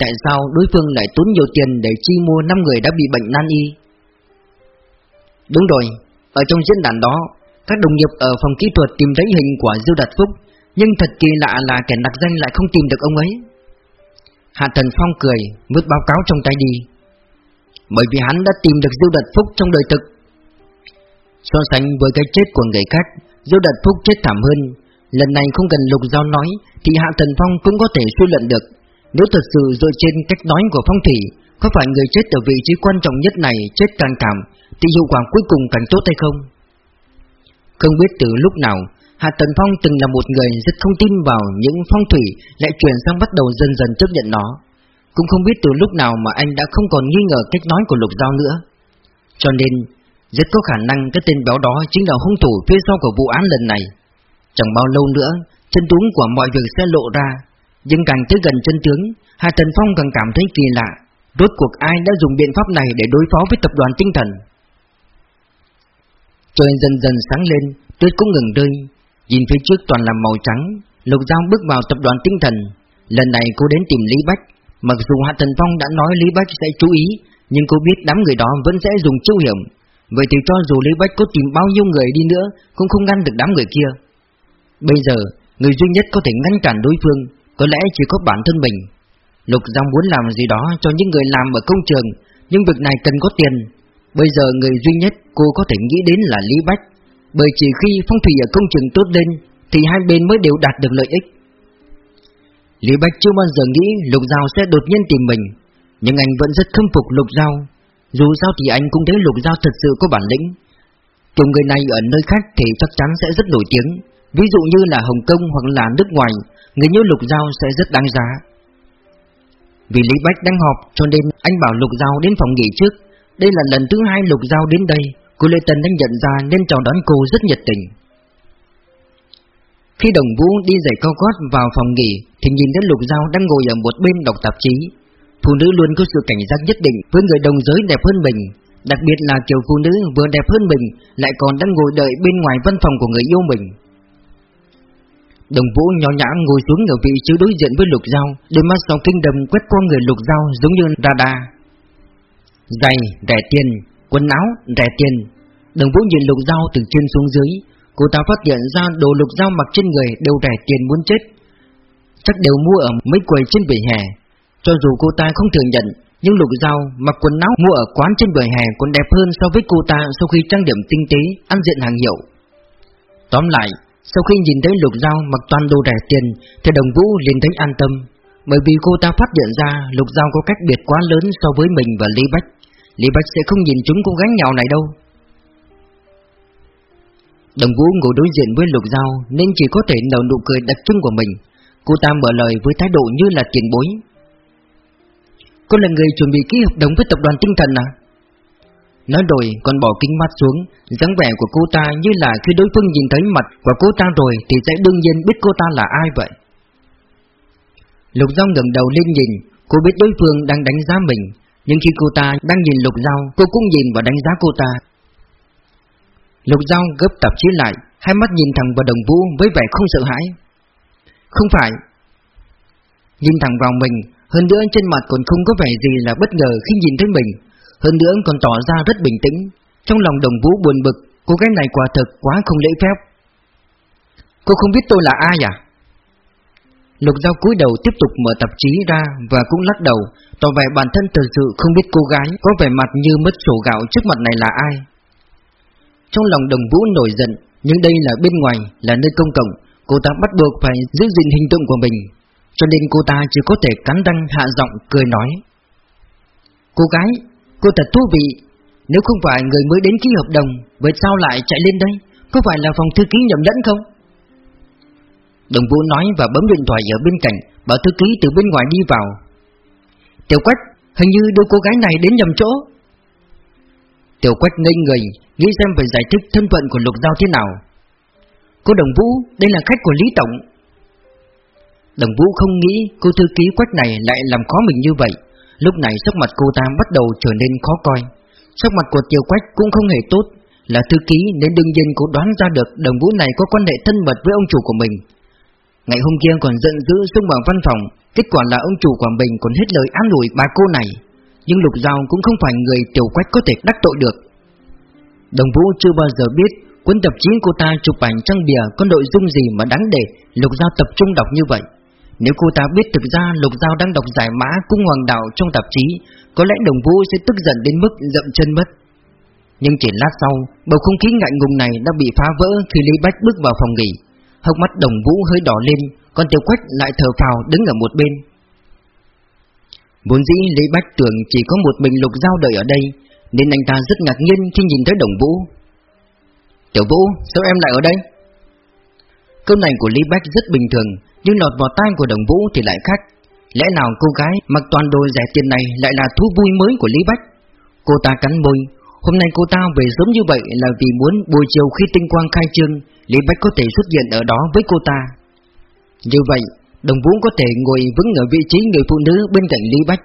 Tại sao đối phương lại tốn nhiều tiền để chi mua 5 người đã bị bệnh nan y? Đúng rồi, ở trong diễn đàn đó Các đồng nghiệp ở phòng kỹ thuật tìm thấy hình của Diêu Đạt Phúc Nhưng thật kỳ lạ là kẻ đặc danh lại không tìm được ông ấy. Hạ Thần Phong cười, vứt báo cáo trong tay đi. Bởi vì hắn đã tìm được Diêu Đạt Phúc trong đời thực. So sánh với cái chết của người khác, Diêu Đạt Phúc chết thảm hơn. Lần này không cần Lục Giao nói, Thì Hạ Thần Phong cũng có thể suy luận được. Nếu thật sự dựa trên cách nói của Phong Thủy, Có phải người chết ở vị trí quan trọng nhất này chết càng cảm Thì hiệu quả cuối cùng càng tốt hay không? Không biết từ lúc nào, Hạ Tần Phong từng là một người rất không tin vào những phong thủy Lại chuyển sang bắt đầu dần dần chấp nhận nó. Cũng không biết từ lúc nào mà anh đã không còn nghi ngờ cách nói của Lục Giao nữa Cho nên Rất có khả năng cái tên béo đó chính là hung thủ phía sau của vụ án lần này Chẳng bao lâu nữa, chân tướng của mọi việc sẽ lộ ra, nhưng càng tới gần chân tướng, Hà Tần Phong càng cảm thấy kỳ lạ. Rốt cuộc ai đã dùng biện pháp này để đối phó với tập đoàn tinh thần? Trời dần dần sáng lên, tuyết cũng ngừng rơi. Nhìn phía trước toàn là màu trắng, Lục Giao bước vào tập đoàn tinh thần. Lần này cô đến tìm Lý Bách. Mặc dù Hạ thần Phong đã nói Lý Bách sẽ chú ý, nhưng cô biết đám người đó vẫn sẽ dùng chiêu hiểm. Vậy thì cho dù Lý Bách có tìm bao nhiêu người đi nữa, cũng không ngăn được đám người kia. Bây giờ, người duy nhất có thể ngăn cản đối phương có lẽ chỉ có bản thân mình. Lục Giang muốn làm gì đó cho những người làm ở công trường, nhưng việc này cần có tiền. Bây giờ người duy nhất cô có thể nghĩ đến là Lý Bách, bởi chỉ khi phong thủy ở công trường tốt lên thì hai bên mới đều đạt được lợi ích. Lý Bách chưa bao giờ nghĩ Lục Giao sẽ đột nhiên tìm mình, nhưng anh vẫn rất khâm phục Lục Giao. Dù sao thì anh cũng thấy Lục Giao thật sự có bản lĩnh. Kiểu người này ở nơi khác thì chắc chắn sẽ rất nổi tiếng, Ví dụ như là Hồng Kông hoặc là nước ngoài Người như Lục Giao sẽ rất đáng giá. Vì Lý Bách đang họp cho nên anh bảo Lục Giao đến phòng nghỉ trước. Đây là lần thứ hai Lục Giao đến đây. Cô Lê Tân đã nhận ra nên chào đón cô rất nhiệt tình. Khi đồng vũ đi giày cao gót vào phòng nghỉ Thì nhìn thấy Lục Giao đang ngồi ở một bên đọc tạp chí. Phụ nữ luôn có sự cảnh giác nhất định với người đồng giới đẹp hơn mình Đặc biệt là kiểu phụ nữ vừa đẹp hơn mình Lại còn đang ngồi đợi bên ngoài văn phòng của người yêu mình. Đồng vũ nhỏ nhã ngồi xuống ở vị trí đối diện với lục dao Đôi mắt sau kinh đầm quét qua người lục dao giống như radar Giày, rẻ tiền, quần áo, rẻ tiền. Đồng vũ nhìn lục dao từ trên xuống dưới Cô ta phát hiện ra đồ lục dao mặc trên người đều rẻ tiền muốn chết. Chắc đều mua ở mấy quầy trên vỉa hè. Cho dù cô ta không thừa nhận Nhưng lục dao mặc quần áo mua ở quán trên vỉa hè còn đẹp hơn so với cô ta sau khi trang điểm tinh tế, ăn diện hàng hiệu. Tóm lại, sau khi nhìn thấy Lục Giao mặc toàn đồ rẻ tiền Thì đồng vũ liền thấy an tâm. Bởi vì cô ta phát hiện ra Lục Giao có cách biệt quá lớn so với mình và Lý Bách. Lý Bách sẽ không nhìn chúng cô gái nghèo này đâu. Đồng vũ ngồi đối diện với Lục Giao, Nên chỉ có thể nở nụ cười đặc trưng của mình. Cô ta mở lời với thái độ như là tiền bối. Cô là người chuẩn bị ký hợp đồng với tập đoàn tinh thần à? Nói rồi, còn bỏ kính mắt xuống, dáng vẻ của cô ta như là khi đối phương nhìn thấy mặt của cô ta rồi Thì sẽ đương nhiên biết cô ta là ai vậy. Lục Giao ngẩng đầu lên nhìn, Cô biết đối phương đang đánh giá mình. Nhưng khi cô ta đang nhìn Lục Giao, Cô cũng nhìn và đánh giá cô ta. Lục Giao gấp tạp chí lại, Hai mắt nhìn thẳng vào đồng vũ với vẻ không sợ hãi. Không phải. Nhìn thẳng vào mình, Hơn nữa trên mặt còn không có vẻ gì là bất ngờ khi nhìn thấy mình. Hơn nữa còn tỏ ra rất bình tĩnh. Trong lòng đồng vũ buồn bực, Cô gái này quả thật quá không lễ phép. Cô không biết tôi là ai à? Lục Giao cúi đầu tiếp tục mở tạp chí ra Và cũng lắc đầu, Tỏ vẻ bản thân thật sự không biết cô gái Có vẻ mặt như mất sổ gạo trước mặt này là ai. Trong lòng đồng vũ nổi giận Nhưng đây là bên ngoài, là nơi công cộng Cô ta bắt buộc phải giữ gìn hình tượng của mình. Cho nên cô ta chỉ có thể cắn răng hạ giọng cười nói. Cô gái, cô thật thú vị. Nếu không phải người mới đến ký hợp đồng Vậy sao lại chạy lên đây? Có phải là phòng thư ký nhầm lẫn không? Đồng vũ nói và bấm điện thoại ở bên cạnh Bảo thư ký từ bên ngoài đi vào. Tiểu quách Hình như đưa cô gái này đến nhầm chỗ. Tiểu quách ngây người, Nghĩ xem phải giải thích thân phận của lục giao thế nào. Cô Đồng Vũ, Đây là khách của Lý Tổng. Đồng Vũ không nghĩ cô thư ký quách này lại làm khó mình như vậy. Lúc này sắc mặt cô ta bắt đầu trở nên khó coi. Sắc mặt của Tiểu Quách cũng không hề tốt. Là thư ký nên đương nhiên cô đoán ra được Đồng Vũ này có quan hệ thân mật với ông chủ của mình. Ngày hôm kia còn giận dữ xung vào văn phòng, Kết quả là ông chủ của mình còn hết lời an ủi bà cô này. Nhưng Lục Giao cũng không phải người Tiểu Quách có thể đắc tội được. Đồng Vũ chưa bao giờ biết Cuốn tạp chí cô ta chụp ảnh trang bìa có nội dung gì mà đáng để Lục Giao tập trung đọc như vậy. Nếu cô ta biết thực ra Lục Giao đang đọc giải mã cung hoàng đạo trong tạp chí, Có lẽ Đồng Vũ sẽ tức giận đến mức dậm chân mất. Nhưng chỉ lát sau, Bầu không khí ngại ngùng này đã bị phá vỡ khi Lý Bách bước vào phòng nghỉ. Hốc mắt Đồng Vũ hơi đỏ lên, Còn Tiểu Quách lại thở phào đứng ở một bên. Vốn dĩ Lý Bách tưởng chỉ có một mình Lục Giao đợi ở đây Nên anh ta rất ngạc nhiên khi nhìn thấy Đồng Vũ Tiểu Vũ, sao em lại ở đây? Câu này của Lý Bách rất bình thường, nhưng lọt vào tai của Đồng Vũ thì lại khác. Lẽ nào cô gái mặc toàn đồ rẻ tiền này lại là thú vui mới của Lý Bách? Cô ta cắn môi, hôm nay cô ta về sớm như vậy là vì muốn buổi chiều khi tinh quang khai trương, Lý Bách có thể xuất hiện ở đó với cô ta. Như vậy, Đồng Vũ có thể ngồi vững ở vị trí người phụ nữ bên cạnh Lý Bách.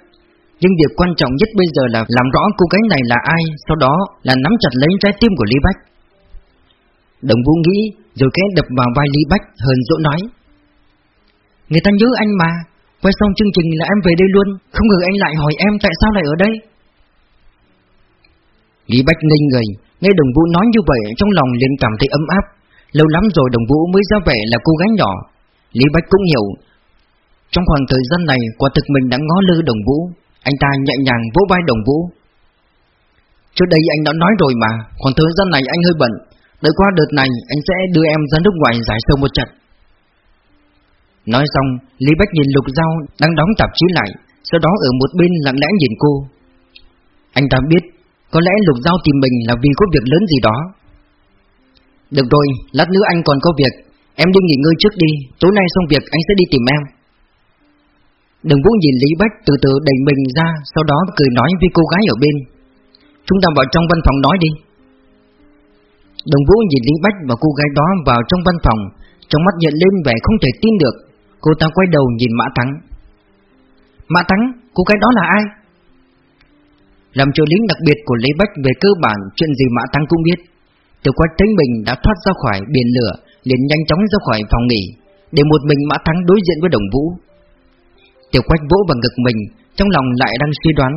Nhưng việc quan trọng nhất bây giờ là làm rõ cô gái này là ai, sau đó là nắm chặt lấy trái tim của Lý Bách. Đồng Vũ nghĩ rồi khẽ đập vào vai Lý Bách hờn dỗ nói Người ta nhớ anh mà Quay xong chương trình là em về đây luôn Không ngờ anh lại hỏi em tại sao lại ở đây Lý Bách ngây người Nghe đồng vũ nói như vậy Trong lòng liền cảm thấy ấm áp Lâu lắm rồi đồng vũ mới ra vẻ là cô gái nhỏ Lý Bách cũng hiểu trong khoảng thời gian này Quả thực mình đã ngó lơ đồng vũ. Anh ta nhẹ nhàng vỗ vai đồng vũ. Trước đây anh đã nói rồi mà Khoảng thời gian này anh hơi bận. Đợi qua đợt này anh sẽ đưa em ra nước ngoài giải sâu một trận. Nói xong Lý Bách nhìn Lục Giao đang đóng tạp chí lại Sau đó ở một bên lặng lẽ nhìn cô. Anh ta biết Có lẽ Lục Giao tìm mình là vì có việc lớn gì đó. Được rồi, lát nữa anh còn có việc. Em đi nghỉ ngơi trước đi Tối nay xong việc anh sẽ đi tìm em. Đừng vũ nhìn Lý Bách từ từ đẩy mình ra Sau đó cười nói với cô gái ở bên Chúng ta vào trong văn phòng nói đi Đồng Vũ nhìn Lý Bách và cô gái đó vào trong văn phòng, trong mắt nhận lên vẻ không thể tin được. Cô ta quay đầu nhìn Mã Thắng. Mã Thắng, cô gái đó là ai? Làm trợ lý đặc biệt của Lý Bách về cơ bản chuyện gì Mã Thắng cũng biết. Từ quá tính mình đã thoát ra khỏi biển lửa, liền nhanh chóng ra khỏi phòng nghỉ, để một mình Mã Thắng đối diện với Đồng Vũ. Tiểu Quách vỗ vào ngực mình, trong lòng lại đang suy đoán,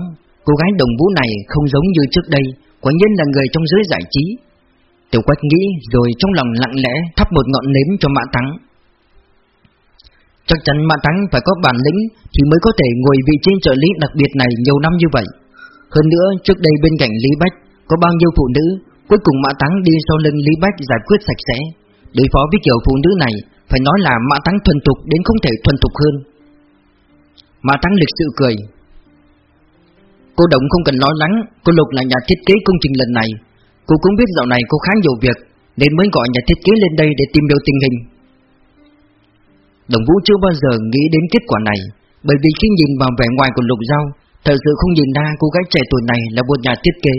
cô gái Đồng Vũ này không giống như trước đây, quả nhiên là người trong giới giải trí, Tiểu Quách nghĩ rồi trong lòng lặng lẽ thắp một ngọn nến cho Mã Thắng. Chắc chắn Mã Thắng phải có bản lĩnh thì mới có thể ngồi vị trí trợ lý đặc biệt này nhiều năm như vậy. Hơn nữa, trước đây bên cạnh Lý Bách có bao nhiêu phụ nữ, cuối cùng Mã Thắng đi sau lưng Lý Bách giải quyết sạch sẽ. Đối phó với kiểu phụ nữ này, phải nói là Mã Thắng thuần thục đến không thể thuần thục hơn. Mã Thắng lịch sự cười. Cô Động không cần lo lắng, cô Lục là nhà thiết kế công trình lần này, Cô cũng biết dạo này cô khá nhiều việc Nên mới gọi nhà thiết kế lên đây để tìm hiểu tình hình. Đồng Vũ chưa bao giờ nghĩ đến kết quả này Bởi vì khi nhìn vào vẻ ngoài của Lục Giao Thật sự không nhìn ra cô gái trẻ tuổi này là một nhà thiết kế.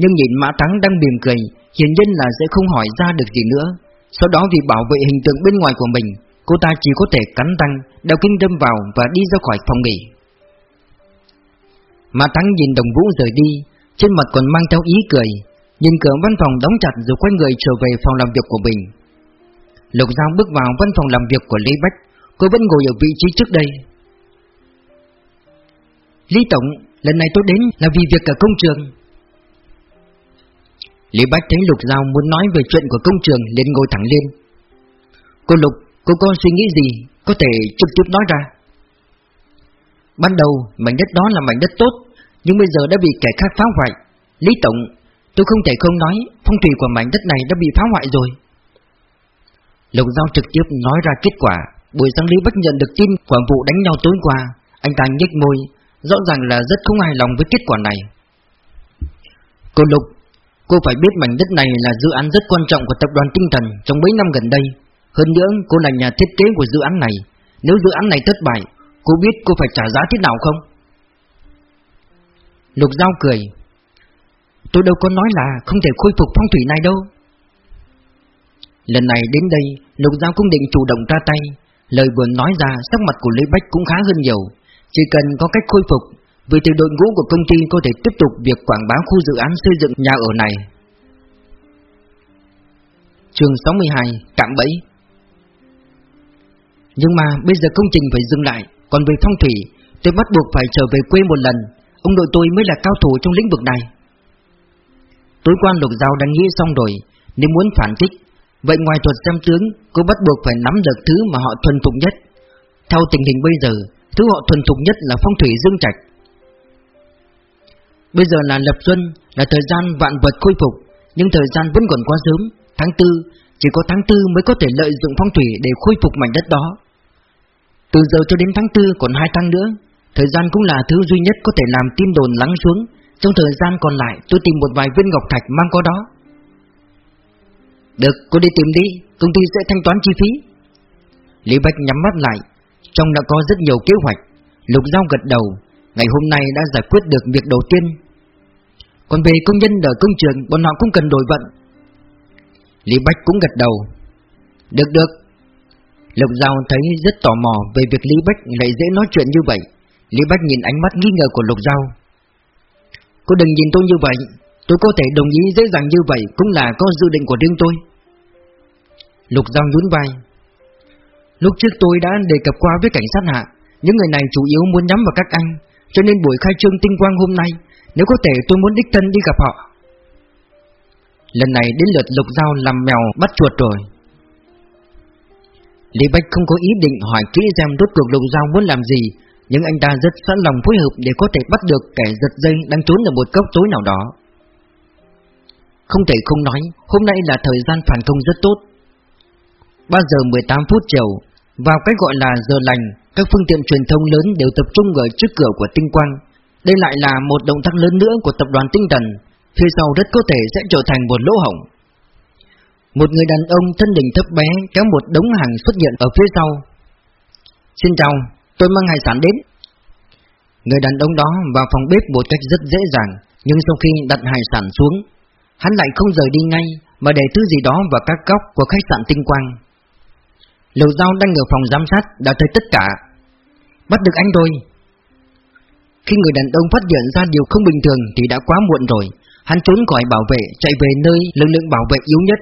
Nhưng nhìn Mã Thắng đang mỉm cười Hiển nhiên là sẽ không hỏi ra được gì nữa. Sau đó vì bảo vệ hình tượng bên ngoài của mình Cô ta chỉ có thể cắn răng Đeo kinh đâm vào và đi ra khỏi phòng nghỉ. Mà Thắng nhìn Đồng Vũ rời đi Trên mặt còn mang theo ý cười Nhìn cửa văn phòng đóng chặt rồi quay người trở về phòng làm việc của mình. Lục Giao bước vào văn phòng làm việc của Lý Bách Cô vẫn ngồi ở vị trí trước đây. Lý Tổng, lần này tôi đến là vì việc ở công trường. Lý Bách thấy Lục Giao muốn nói về chuyện của công trường liền ngồi thẳng lên. Cô Lục, cô có suy nghĩ gì, có thể trực tiếp nói ra? Ban đầu, mảnh đất đó là mảnh đất tốt Nhưng bây giờ đã bị kẻ khác phá hoại. Lý Tổng, Tôi không thể không nói Phong thủy của mảnh đất này đã bị phá hoại rồi. Lục Giao trực tiếp nói ra kết quả. Buổi sáng Lý bất nhận được tin Quả vụ đánh nhau tối qua. Anh ta nhếch môi Rõ ràng là rất không hài lòng với kết quả này. Cô Lục Cô phải biết mảnh đất này là dự án rất quan trọng của tập đoàn Tinh Thần trong mấy năm gần đây. Hơn nữa, cô là nhà thiết kế của dự án này. Nếu dự án này thất bại, Cô biết cô phải trả giá thế nào không? Lục Giao cười. Tôi đâu có nói là không thể khôi phục phong thủy này đâu. Lần này đến đây, Lục Giao cũng định chủ động ra tay. Lời vừa nói ra, sắc mặt của Lý Bách cũng khá hơn nhiều. Chỉ cần có cách khôi phục, Vì từ đội ngũ của công ty có thể tiếp tục việc quảng bá khu dự án xây dựng nhà ở này. Trường 62 Cạm Bẫy. Nhưng mà bây giờ công trình phải dừng lại, Còn về phong thủy, Tôi bắt buộc phải trở về quê một lần. Ông nội tôi mới là cao thủ trong lĩnh vực này. Tối quan lục giao đã nghĩ xong rồi, Nếu muốn phản kích, Vậy ngoài thuật xem tướng, Cô bắt buộc phải nắm được thứ mà họ thuần thục nhất. Theo tình hình bây giờ, Thứ họ thuần thục nhất là phong thủy dương trạch. Bây giờ là lập xuân, Là thời gian vạn vật khôi phục, Nhưng thời gian vẫn còn quá sớm, Tháng 4 Chỉ có tháng 4 mới có thể lợi dụng phong thủy để khôi phục mảnh đất đó. Từ giờ cho đến tháng 4 còn 2 tháng nữa Thời gian cũng là thứ duy nhất có thể làm tin đồn lắng xuống. Trong thời gian còn lại tôi tìm một vài viên ngọc thạch mang có đó. Được, cô đi tìm đi Công ty sẽ thanh toán chi phí. Lý Bạch nhắm mắt lại Trong đã có rất nhiều kế hoạch. Lục Giao gật đầu Ngày hôm nay đã giải quyết được việc đầu tiên. Còn về công nhân ở công trường Bọn họ cũng cần đổi vận. Lý Bạch cũng gật đầu. Được được Lục Giao thấy rất tò mò về việc Lý Bách lại dễ nói chuyện như vậy. Lý Bách nhìn ánh mắt nghi ngờ của Lục Giao. Cô đừng nhìn tôi như vậy. Tôi có thể đồng ý dễ dàng như vậy Cũng là có dự định của riêng tôi. Lục Giao nhún vai. Lúc trước tôi đã đề cập qua với cảnh sát hạ. Những người này chủ yếu muốn nhắm vào các anh. Cho nên buổi khai trương tinh quang hôm nay, Nếu có thể tôi muốn đích thân đi gặp họ. Lần này đến lượt Lục Giao làm mèo bắt chuột rồi. Lý Bách không có ý định hỏi kỹ xem rốt cuộc Lục Giao muốn làm gì nhưng anh ta rất sẵn lòng phối hợp để có thể bắt được kẻ giật dây đang trốn ở một góc tối nào đó. Không thể không nói, hôm nay là thời gian phản công rất tốt. 3 giờ 18 phút chiều, vào cái gọi là giờ lành, các phương tiện truyền thông lớn đều tập trung ở trước cửa của Tinh Quang. Đây lại là một động tác lớn nữa của tập đoàn Tinh Thần, phía sau rất có thể sẽ trở thành một lỗ hổng. Một người đàn ông thân hình thấp bé kéo một đống hàng xuất hiện ở phía sau. Xin chào, Tôi mang hải sản đến. Người đàn ông đó vào phòng bếp một cách rất dễ dàng Nhưng sau khi đặt hải sản xuống Hắn lại không rời đi ngay Mà để thứ gì đó vào các góc của khách sạn tinh quang. Lầu dao đang ở phòng giám sát Đã thấy tất cả. Bắt được anh rồi. Khi người đàn ông phát hiện ra điều không bình thường Thì đã quá muộn rồi. Hắn trốn khỏi bảo vệ chạy về nơi lực lượng bảo vệ yếu nhất.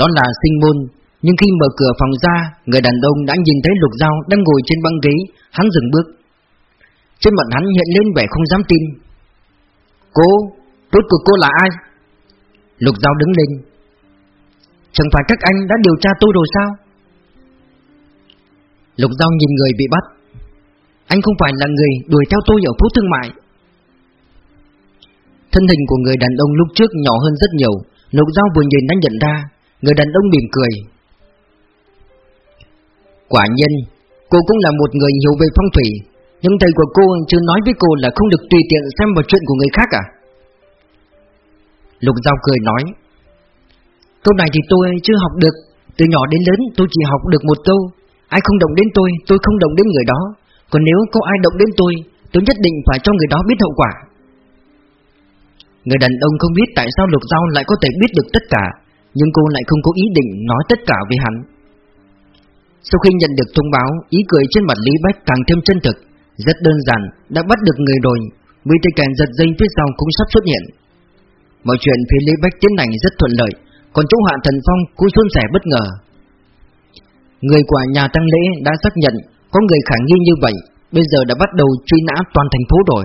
Đó là sinh môn. Nhưng khi mở cửa phòng ra Người đàn ông đã nhìn thấy Lục Giao đang ngồi trên băng ghế. Hắn dừng bước. Trên mặt hắn hiện lên vẻ không dám tin. Cô, rốt cuộc cô là ai? Lục Giao đứng lên. Chẳng phải các anh đã điều tra tôi rồi sao? Lục Giao nhìn người bị bắt. Anh không phải là người đuổi theo tôi ở phố thương mại. Thân hình của người đàn ông lúc trước nhỏ hơn rất nhiều. Lục Giao vừa nhìn đã nhận ra. Người đàn ông mỉm cười. Quả nhân, cô cũng là một người hiểu về phong thủy Nhưng thầy của cô chưa nói với cô là không được tùy tiện xem vào chuyện của người khác à? Lục Giao cười nói Câu này thì tôi chưa học được. Từ nhỏ đến lớn tôi chỉ học được một câu Ai không động đến tôi, tôi không động đến người đó. Còn nếu có ai động đến tôi Tôi nhất định phải cho người đó biết hậu quả. Người đàn ông không biết tại sao Lục Giao lại có thể biết được tất cả. Nhưng cô lại không có ý định nói tất cả với hắn sau khi nhận được thông báo, ý cười trên mặt Lý Bách càng thêm chân thực, rất đơn giản, đã bắt được người rồi, vì tay càng giật dây phía sau cũng sắp xuất hiện. Mọi chuyện phía Lý Bách tiến hành rất thuận lợi, còn chỗ Hạ Thần Phong cũng xuân sẻ bất ngờ. Người của nhà tăng lễ đã xác nhận có người khả nghi như vậy, bây giờ đã bắt đầu truy nã toàn thành phố rồi.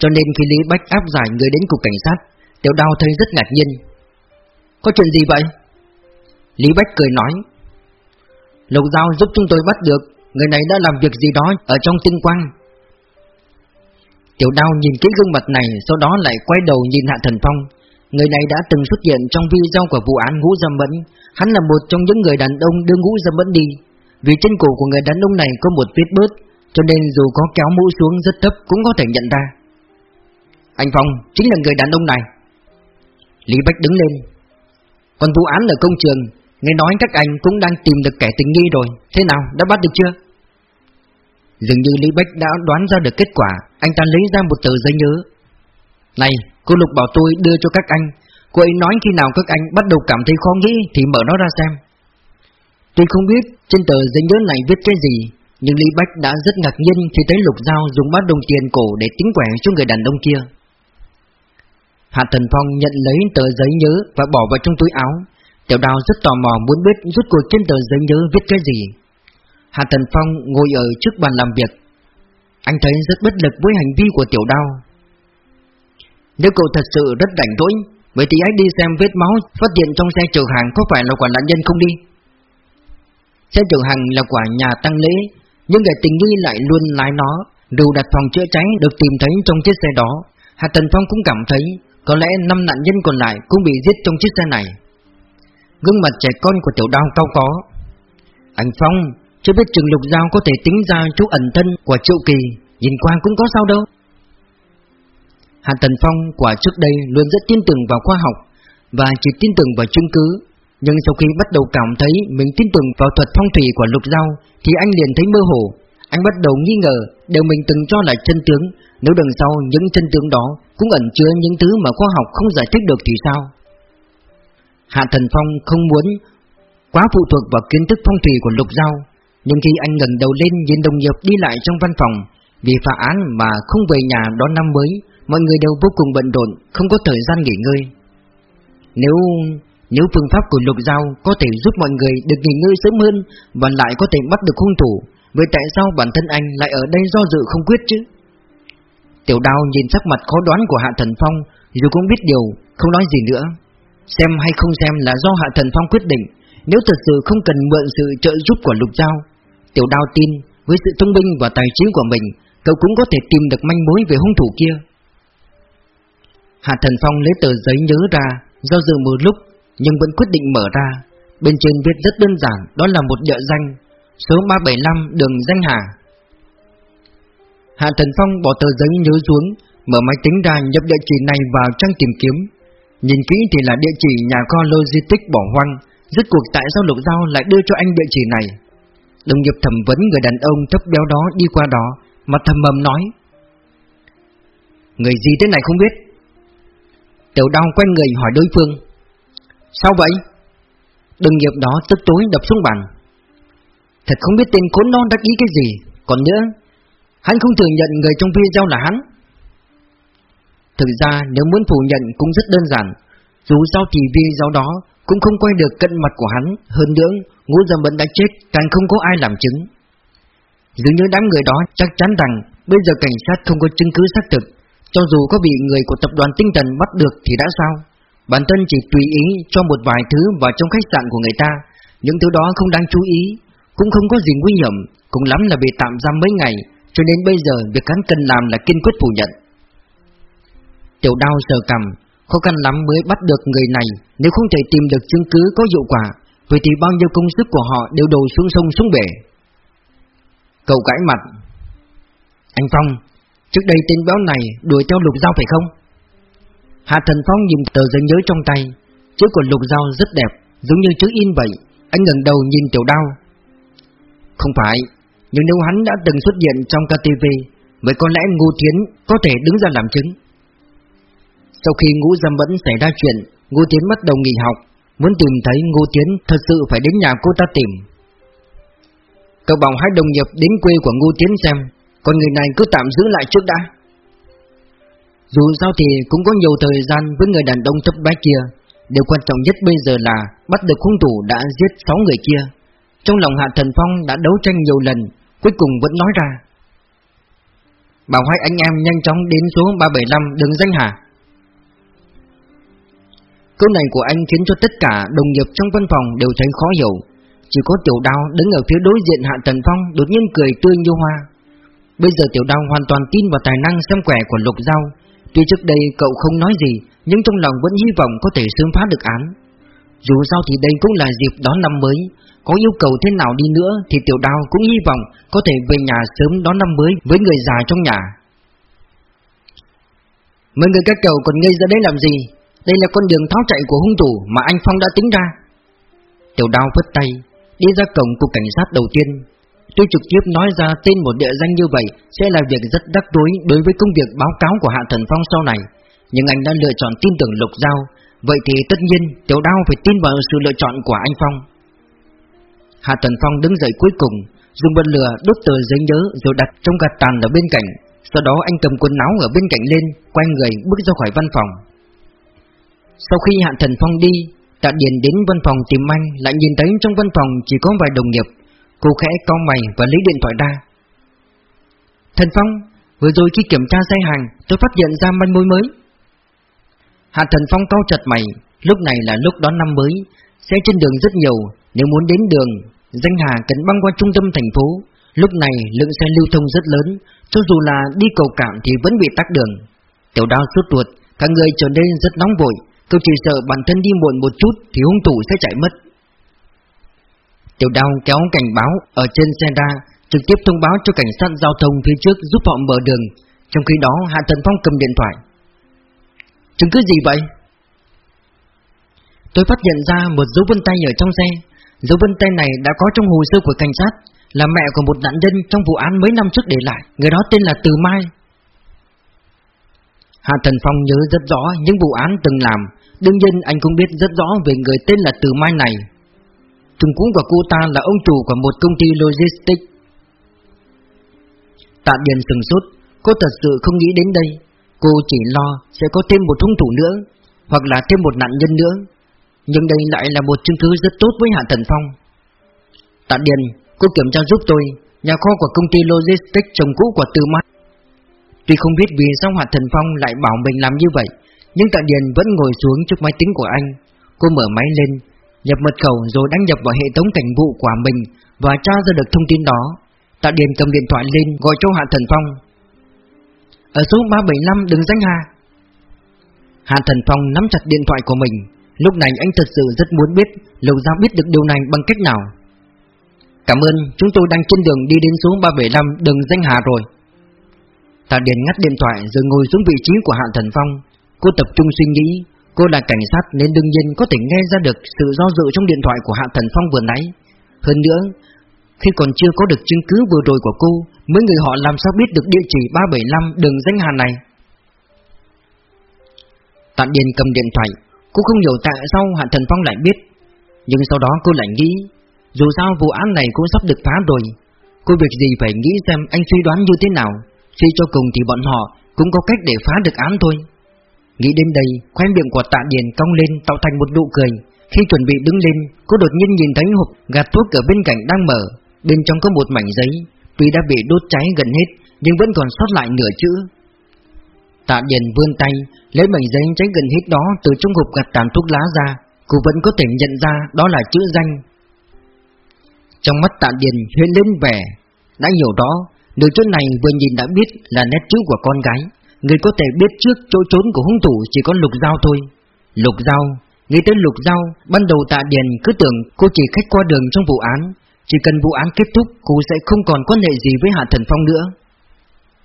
Cho nên khi Lý Bách áp giải người đến cục cảnh sát, Tiểu Đao thấy rất ngạc nhiên. Có chuyện gì vậy? Lý Bách cười nói, Lục Giao giúp chúng tôi bắt được Người này đã làm việc gì đó ở trong tinh quang. Tiểu đao nhìn kỹ gương mặt này Sau đó lại quay đầu nhìn Hạ Thần Phong. Người này đã từng xuất hiện trong video của vụ án Ngũ Dâm Mẫn Hắn là một trong những người đàn ông đưa Ngũ Dâm Mẫn đi. Vì trên cổ của người đàn ông này có một vết bớt Cho nên dù có kéo mũ xuống rất thấp cũng có thể nhận ra. Anh Phong chính là người đàn ông này. Lý Bách đứng lên. Còn vụ án ở công trường, Nghe nói các anh cũng đang tìm được kẻ tình nghi rồi. Thế nào, đã bắt được chưa? Dường như Lý Bách đã đoán ra được kết quả. Anh ta lấy ra một tờ giấy nhớ. Này, cô Lục bảo tôi đưa cho các anh. Cô ấy nói khi nào các anh bắt đầu cảm thấy khó nghĩ Thì mở nó ra xem. Tôi không biết trên tờ giấy nhớ này viết cái gì, Nhưng Lý Bách đã rất ngạc nhiên Khi thấy Lục Giao dùng bát đồng tiền cổ Để tính quẻ cho người đàn ông kia. Hạ Thần Phong nhận lấy tờ giấy nhớ Và bỏ vào trong túi áo. Tiểu đào rất tò mò muốn biết rút cuộc trên tờ giấy nhớ viết cái gì. Hạ Thần Phong ngồi ở trước bàn làm việc. Anh thấy rất bất lực với hành vi của tiểu đao Nếu cậu thật sự rất rảnh rỗi, Vậy thì anh đi xem vết máu phát hiện trong xe chở hàng có phải là quả nạn nhân không đi. Xe chở hàng là quả nhà tăng lễ, Nhưng người tình nghi lại luôn lái nó. Đều đặt phòng chữa cháy được tìm thấy trong chiếc xe đó. Hạ Thần Phong cũng cảm thấy có lẽ năm nạn nhân còn lại cũng bị giết trong chiếc xe này. Gương mặt trẻ con của tiểu đao cao có. Anh Phong chưa biết Trường Lục Giao có thể tính ra chỗ ẩn thân của Triệu Kỳ, Nhìn qua cũng có sao đâu. Hạ Tần Phong quả trước đây luôn rất tin tưởng vào khoa học Và chỉ tin tưởng vào chứng cứ, Nhưng sau khi bắt đầu cảm thấy mình tin tưởng vào thuật phong thủy của Lục Giao Thì anh liền thấy mơ hồ. Anh bắt đầu nghi ngờ điều mình từng cho là chân tướng. Nếu đằng sau những chân tướng đó cũng ẩn chứa những thứ mà khoa học không giải thích được thì sao? Hạ Thần Phong không muốn quá phụ thuộc vào kiến thức phong thủy của Lục Giao. Nhưng khi anh ngẩng đầu lên nhìn đồng nghiệp đi lại trong văn phòng, Vì phá án mà không về nhà đón năm mới, Mọi người đều vô cùng bận rộn, Không có thời gian nghỉ ngơi. Nếu nếu phương pháp của lục giao Có thể giúp mọi người được nghỉ ngơi sớm hơn Và lại có thể bắt được hung thủ Vậy tại sao bản thân anh lại ở đây do dự không quyết chứ? Tiểu đao nhìn sắc mặt khó đoán của Hạ Thần Phong, Dù cũng biết điều, Không nói gì nữa. Xem hay không xem là do Hạ Thần Phong quyết định, Nếu thật sự không cần mượn sự trợ giúp của lục giao, Tiểu đao tin, với sự thông minh và tài trí của mình, Cậu cũng có thể tìm được manh mối về hung thủ kia. Hạ Thần Phong lấy tờ giấy nhớ ra, Do dự một lúc, Nhưng vẫn quyết định mở ra. Bên trên viết rất đơn giản, Đó là một địa danh. Số 375 đường Danh Hà. Hạ Thần Phong bỏ tờ giấy nhớ xuống, Mở máy tính ra nhập địa chỉ này vào trang tìm kiếm. Nhìn kỹ thì là địa chỉ nhà kho logistics bỏ hoang, Rốt cuộc tại sao Lục Giao lại đưa cho anh địa chỉ này? Đồng nghiệp thẩm vấn người đàn ông thấp béo đó đi qua đó, mặt thầm mầm nói, Người gì thế này không biết? Tiểu đau quanh người hỏi đối phương, Sao vậy? Đồng nghiệp đó tức tối đập xuống bàn Thật không biết tên khốn non đắc ý cái gì. Còn nữa Hắn không thừa nhận người trong video là hắn. Thực ra, nếu muốn phủ nhận cũng rất đơn giản. Dù sao thì video đó cũng không quay được cận mặt của hắn. Hơn nữa, Ngũ Dâm vẫn đã chết, Càng không có ai làm chứng. Dường như đám người đó chắc chắn rằng Bây giờ cảnh sát không có chứng cứ xác thực. Cho dù có bị người của tập đoàn tinh thần bắt được thì đã sao? Bản thân chỉ tùy ý cho một vài thứ vào trong khách sạn của người ta. Những thứ đó không đáng chú ý. Cũng không có gì nguy hiểm, Cũng lắm là bị tạm giam mấy ngày, Cho nên bây giờ việc hắn cần làm là kiên quyết phủ nhận. Tiểu đao sờ cầm Khó khăn lắm mới bắt được người này, Nếu không thể tìm được chứng cứ có hiệu quả, Vậy thì bao nhiêu công sức của họ đều đổ xuống sông xuống bể. Cậu cãi mặt. Anh Phong, Trước đây tên béo này đuổi theo lục dao phải không? Hạ Thần Phong nhìn tờ giấy nhớ trong tay, Chữ của lục dao rất đẹp, Giống như chữ in vậy. Anh ngẩng đầu nhìn tiểu đao. Không phải, Nhưng nếu hắn đã từng xuất hiện trong KTV Vậy có lẽ Ngô Thiến có thể đứng ra làm chứng. Sau khi ngũ dâm vẫn xảy ra chuyện, Ngô Thiến bắt đầu nghỉ học, Muốn tìm thấy Ngô Tiến thật sự phải đến nhà cô ta tìm. Cậu bảo hai đồng nghiệp đến quê của Ngô Tiến xem, Còn người này cứ tạm giữ lại trước đã. Dù sao thì cũng có nhiều thời gian với người đàn ông thấp bé kia, Điều quan trọng nhất bây giờ là bắt được hung thủ đã giết 6 người kia. Trong lòng Hạ Thần Phong đã đấu tranh nhiều lần, Cuối cùng vẫn nói ra. Bảo hai anh em nhanh chóng đến số 375 đường danh hà. Câu này của anh khiến cho tất cả đồng nghiệp trong văn phòng đều thấy khó hiểu. Chỉ có tiểu đao đứng ở phía đối diện Hạ thần Phong đột nhiên cười tươi như hoa. Bây giờ tiểu đao hoàn toàn tin vào tài năng xem quẻ của Lục Giao. Tuy trước đây cậu không nói gì, Nhưng trong lòng vẫn hy vọng có thể sớm phá được án. Dù sao thì đây cũng là dịp đón năm mới. Có yêu cầu thế nào đi nữa Thì tiểu đào cũng hy vọng Có thể về nhà sớm đón năm mới Với người già trong nhà. Mấy người các cậu còn ngây ra đây làm gì? Đây là con đường tháo chạy của hung thủ Mà anh Phong đã tính ra. Tiểu đao vứt tay, Đi ra cổng cục cảnh sát đầu tiên. Tôi trực tiếp nói ra tên một địa danh như vậy Sẽ là việc rất đắc đối Đối với công việc báo cáo của Hạ Thần Phong sau này, Nhưng anh đã lựa chọn tin tưởng Lục Giao. Vậy thì tất nhiên Tiểu đao phải tin vào sự lựa chọn của anh Phong. Hạ Thần Phong đứng dậy cuối cùng, Dùng bật lửa đốt tờ giấy nhớ Rồi đặt trong gạt tàn ở bên cạnh. Sau đó anh cầm quần áo ở bên cạnh lên, Quay người bước ra khỏi văn phòng. Sau khi Hạ Thần Phong đi, Tạ Điền đến văn phòng tìm anh, Lại nhìn thấy trong văn phòng chỉ có vài đồng nghiệp. Cô khẽ cau mày và lấy điện thoại ra. Thần Phong, Vừa rồi khi kiểm tra xe hàng, Tôi phát hiện ra manh mối mới. Hạ Thần Phong cau chặt mày, Lúc này là lúc đón năm mới Xe trên đường rất nhiều, Nếu muốn đến đường, Danh Hà cần băng qua trung tâm thành phố. Lúc này lượng xe lưu thông rất lớn, Cho dù là đi cầu cảng thì vẫn bị tắc đường. Tiểu đao suốt ruột, Cả người trở nên rất nóng vội Tôi chỉ sợ bản thân đi muộn một chút Thì hung thủ sẽ chạy mất. Tiểu đao kéo cảnh báo Ở trên xe ra, Trực tiếp thông báo cho cảnh sát giao thông phía trước Giúp họ mở đường. Trong khi đó, Hạ Thần Phong cầm điện thoại Chứng cứ gì vậy? Tôi phát hiện ra một dấu vân tay ở trong xe. Dấu vân tay này đã có trong hồ sơ của cảnh sát, Là mẹ của một nạn nhân trong vụ án mấy năm trước để lại, Người đó tên là Từ Mai. Hạ Thần Phong nhớ rất rõ những vụ án từng làm. Đương nhiên anh cũng biết rất rõ về người tên là Từ Mai này. Chồng cũ của cô ta là ông chủ của một công ty logistics. Tạ Điền sừng sốt, Cô thật sự không nghĩ đến đây. Cô chỉ lo sẽ có thêm một hung thủ nữa, Hoặc là thêm một nạn nhân nữa. Nhưng đây lại là một chứng cứ rất tốt với Hạ Thần Phong. Tạ Điền, Cô kiểm tra giúp tôi, Nhà kho của công ty logistics chồng cũ của Từ Mai. Tuy không biết vì sao Hạ Thần Phong lại bảo mình làm như vậy, Nhưng Tạ Điền vẫn ngồi xuống trước máy tính của anh. Cô mở máy lên, Nhập mật khẩu rồi đăng nhập vào hệ thống cảnh vụ của mình Và tra ra được thông tin đó. Tạ Điền cầm điện thoại lên gọi cho Hạ Thần Phong. Ở số 375 đường danh Hà. Hạ Thần Phong nắm chặt điện thoại của mình. Lúc này anh thật sự rất muốn biết Lầu Giao biết được điều này bằng cách nào. Cảm ơn, chúng tôi đang trên đường đi đến số 375 đường danh Hà rồi. Tạ Điền ngắt điện thoại rồi ngồi xuống vị trí của Hạ Thần Phong. Cô tập trung suy nghĩ. Cô là cảnh sát nên đương nhiên có thể nghe ra được sự do dự trong điện thoại của Hạ Thần Phong vừa nãy. Hơn nữa, khi còn chưa có được chứng cứ vừa rồi của cô Mấy người họ làm sao biết được địa chỉ 375 đường danh Hà này? Tạ Điền cầm điện thoại Cô không hiểu tại sao Hạ Thần Phong lại biết. Nhưng sau đó cô lại nghĩ Dù sao vụ án này cũng sắp được phá rồi. Cô việc gì phải nghĩ xem anh suy đoán như thế nào Suy cho cùng thì bọn họ cũng có cách để phá được án thôi. Nghĩ đến đây, khoe miệng của tạ điền cong lên tạo thành một nụ cười. Khi chuẩn bị đứng lên, cô đột nhiên nhìn thấy hộp gạt thuốc ở bên cạnh đang mở. Bên trong có một mảnh giấy, Tuy đã bị đốt cháy gần hết, Nhưng vẫn còn sót lại nửa chữ. Tạ Điền vươn tay, Lấy mảnh giấy cháy gần hết đó Từ trong hộp gạt tàn thuốc lá ra. Cô vẫn có thể nhận ra đó là chữ danh. Trong mắt Tạ Điền huyên lên vẻ, Đã hiểu đó, Nửa chỗ này vừa nhìn đã biết là nét chữ của con gái. Người có thể biết trước chỗ trốn của hung thủ chỉ có lục dao thôi. Lục dao Nghĩ tới lục dao Ban đầu tạ điền cứ tưởng cô chỉ khách qua đường trong vụ án. Chỉ cần vụ án kết thúc, Cô sẽ không còn quan hệ gì với Hạ Thần Phong nữa.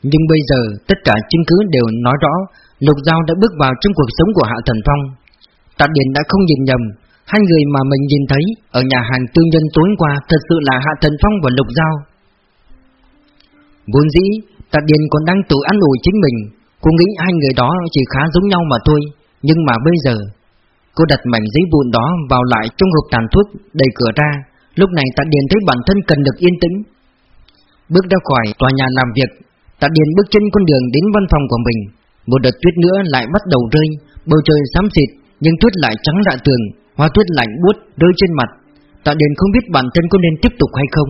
Nhưng bây giờ, Tất cả chứng cứ đều nói rõ, Lục giao đã bước vào trong cuộc sống của Hạ Thần Phong. Tạ điền đã không nhìn nhầm. Hai người mà mình nhìn thấy, Ở nhà hàng tư nhân tối qua, Thật sự là Hạ Thần Phong và Lục Giao. Vốn dĩ Tạ Điền còn đang tự ăn ủi chính mình. Cô nghĩ hai người đó chỉ khá giống nhau mà thôi. Nhưng mà bây giờ, Cô đặt mảnh giấy vụn đó vào lại trong hộp tàn thuốc, Đẩy cửa ra. Lúc này Tạ Điền thấy bản thân cần được yên tĩnh. Bước ra khỏi tòa nhà làm việc, Tạ Điền bước trên con đường đến văn phòng của mình. Một đợt tuyết nữa lại bắt đầu rơi, Bầu trời xám xịt, Nhưng tuyết lại trắng rạ tường, Hoa tuyết lạnh buốt rơi trên mặt. Tạ Điền không biết bản thân có nên tiếp tục hay không.